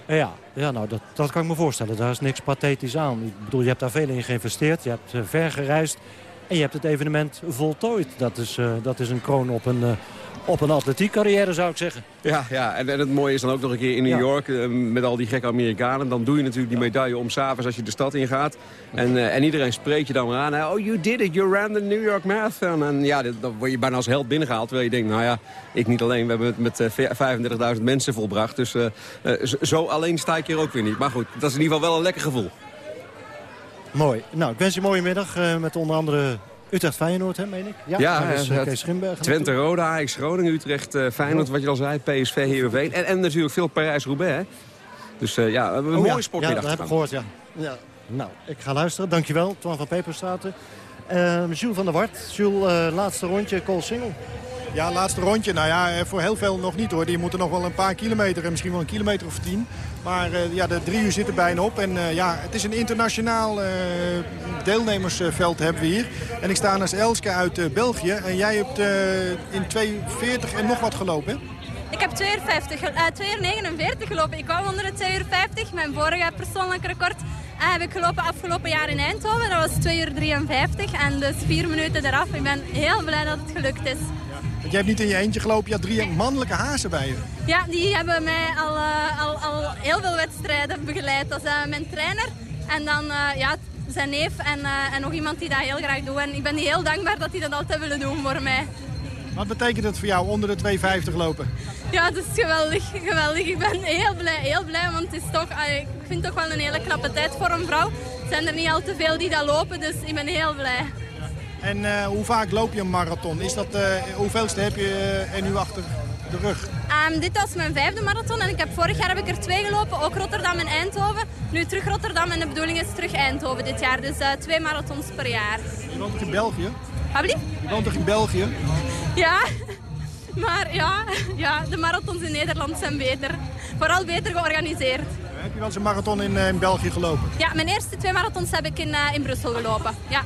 Ja, ja nou, dat, dat kan ik me voorstellen. Daar is niks pathetisch aan. Ik bedoel, je hebt daar veel in geïnvesteerd. Je hebt uh, ver gereisd. En je hebt het evenement voltooid. Dat is, dat is een kroon op een, op een atletiekcarrière, zou ik zeggen. Ja, ja. En, en, het mooie is dan ook nog een keer in New York... Uh, met al die gekke Amerikanen. Dan doe je natuurlijk die medaille om s'avonds als je de stad ingaat. En, uh, en iedereen spreekt je dan weer aan. Oh, you did it. You ran the New York Marathon. En ja, dan word je bijna als held binnengehaald. Terwijl je denkt, nou ja, ik niet alleen. We hebben het met uh, 35.000 mensen volbracht. Dus zo alleen sta ik hier ook weer niet. Maar goed, dat is in ieder geval wel een lekker gevoel. Mooi. Nou, ik wens je een mooie middag met onder andere Utrecht Feyenoord, hè, meen ik? Ja, ja is, uh, Kees Schimberg. Twente Roda, Ajax Groningen, Utrecht uh, Feyenoord, wat je al zei. PSV, Heerenveen. En, en natuurlijk veel Parijs-Roubaix, Dus uh, ja, een oh, mooie ja. sportmiddag. Ja, dat heb ik gehoord, ja. ja. Nou, ik ga luisteren. Dankjewel, Twan van Peperstraten. Jules van der Wart. Jules, laatste rondje, Col Single. Ja, laatste rondje. Nou ja, voor heel veel nog niet hoor. Die moeten nog wel een paar kilometer, misschien wel een kilometer of tien. Maar uh, ja, de drie uur zitten bijna op. En ja, het is een internationaal deelnemersveld hebben we hier. En ik sta naast Elske uit België. En jij hebt in 2.40 en nog wat gelopen, hè? Ik heb 2 uur, gelopen. Ik kwam onder de 2 uur 50. Mijn vorige persoonlijk record heb ik gelopen afgelopen jaar in Eindhoven. Dat was 2 uur 53 en dus 4 minuten eraf. Ik ben heel blij dat het gelukt is. Want jij hebt niet in je eentje gelopen, je had drie mannelijke hazen bij je. Ja, die hebben mij al, uh, al, al heel veel wedstrijden begeleid. Dat is uh, mijn trainer. En dan uh, ja, zijn neef en, en nog iemand die dat heel graag doet. En ik ben die heel dankbaar dat die dat altijd willen doen voor mij. Wat betekent het voor jou onder de 2,50 lopen? Ja, het is geweldig, geweldig. Ik ben heel blij, heel blij, want het is toch, ik vind het toch wel een hele knappe tijd voor een vrouw. Er zijn er niet al te veel die dat lopen, dus ik ben heel blij. En uh, hoe vaak loop je een marathon? Is dat, uh, hoeveelste heb je er nu achter de rug? Um, dit was mijn vijfde marathon en ik heb, vorig jaar heb ik er twee gelopen. Ook Rotterdam en Eindhoven. Nu terug Rotterdam en de bedoeling is terug Eindhoven dit jaar. Dus twee marathons per jaar. Je woont toch in België? Hablie? Je woont toch in België? Ja, maar ja, ja, de marathons in Nederland zijn beter. Vooral beter georganiseerd. Heb je wel eens een marathon in, in België gelopen? Ja, mijn eerste twee marathons heb ik in, in Brussel gelopen. Ja.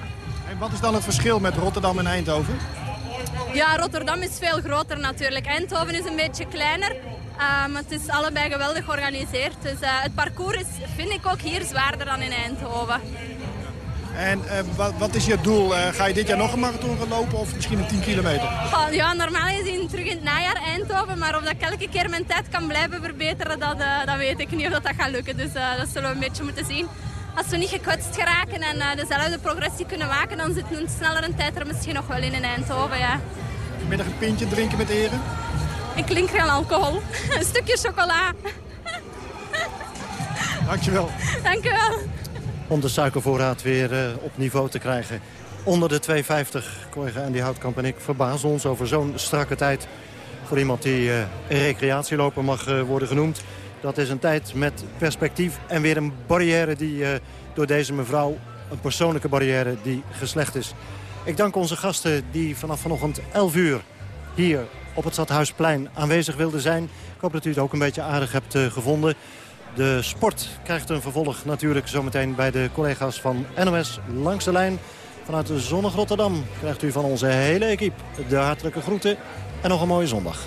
En wat is dan het verschil met Rotterdam en Eindhoven? Ja, Rotterdam is veel groter natuurlijk. Eindhoven is een beetje kleiner. Maar het is allebei geweldig georganiseerd. Dus uh, het parcours is, vind ik ook hier zwaarder dan in Eindhoven. En uh, wat, wat, is je doel? ga je dit jaar nog een marathon gaan lopen of misschien een 10 kilometer? Oh, ja, normaal gezien terug in het najaar Eindhoven. Maar of dat ik elke keer mijn tijd kan blijven verbeteren, dat, dat weet ik niet of dat, dat gaat lukken. Dus dat zullen we een beetje moeten zien als we niet gekwetst geraken en uh, dezelfde progressie kunnen maken, dan zit een snellere tijd er misschien nog wel in in Eindhoven. Ja. Middag een pintje drinken met eren? Ik klink geen alcohol. een stukje chocola. Dankjewel. Dankjewel. Om de suikervoorraad weer uh, op niveau te krijgen. Onder de 2,50. Collega Andy Houtkamp en ik verbazen ons over zo'n strakke tijd... voor iemand die uh, recreatieloper mag worden genoemd. Dat is een tijd met perspectief en weer een barrière die uh, door deze mevrouw... een persoonlijke barrière die geslecht is. Ik dank onze gasten die vanaf vanochtend 11 uur hier op het Stadhuisplein aanwezig wilden zijn. Ik hoop dat u het ook een beetje aardig hebt uh, gevonden. De sport krijgt een vervolg natuurlijk zometeen bij de collega's van NOS langs de lijn. Vanuit de zonnig Rotterdam krijgt u van onze hele equipe de hartelijke groeten en nog een mooie zondag.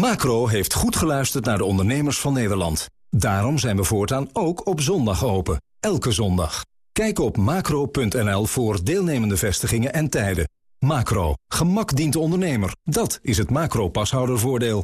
Macro heeft goed geluisterd naar de ondernemers van Nederland. Daarom zijn we voortaan ook op zondag open. Elke zondag. Kijk op macro.nl voor deelnemende vestigingen en tijden. Macro. Gemak dient de ondernemer. Dat is het macro-pashoudervoordeel.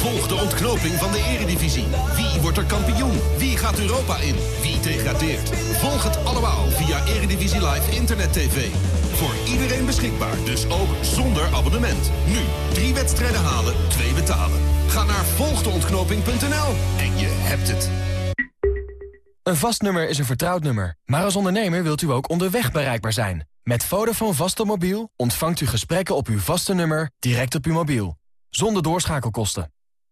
Volg de ontknoping van de eredivisie. Wie wordt er kampioen? Wie gaat Europa in? Wie degradeert? Volg het allemaal via Eredivisie Live Internet TV. Voor iedereen beschikbaar, dus ook zonder abonnement. Nu, drie wedstrijden halen, twee betalen. Ga naar volgdeontknoping.nl en je hebt het. Een vast nummer is een vertrouwd nummer. Maar als ondernemer wilt u ook onderweg bereikbaar zijn. Met Vodafone vaste mobiel ontvangt u gesprekken op uw vaste nummer direct op uw mobiel. Zonder doorschakelkosten.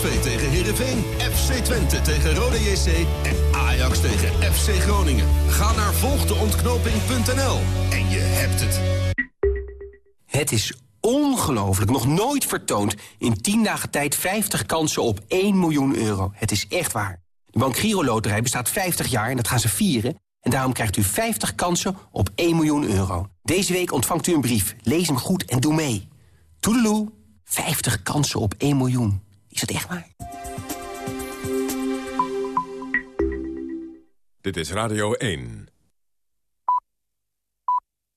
PSV tegen Heerenveen, FC Twente tegen Rode JC en Ajax tegen FC Groningen. Ga naar volgdeontknoping.nl en je hebt het. Het is ongelooflijk. Nog nooit vertoond. In 10 dagen tijd 50 kansen op 1 miljoen euro. Het is echt waar. De Bank Giro Loterij bestaat 50 jaar en dat gaan ze vieren. En daarom krijgt u 50 kansen op 1 miljoen euro. Deze week ontvangt u een brief. Lees hem goed en doe mee. Toedeloe. 50 kansen op 1 miljoen. Is dat echt? Dit is Radio 1.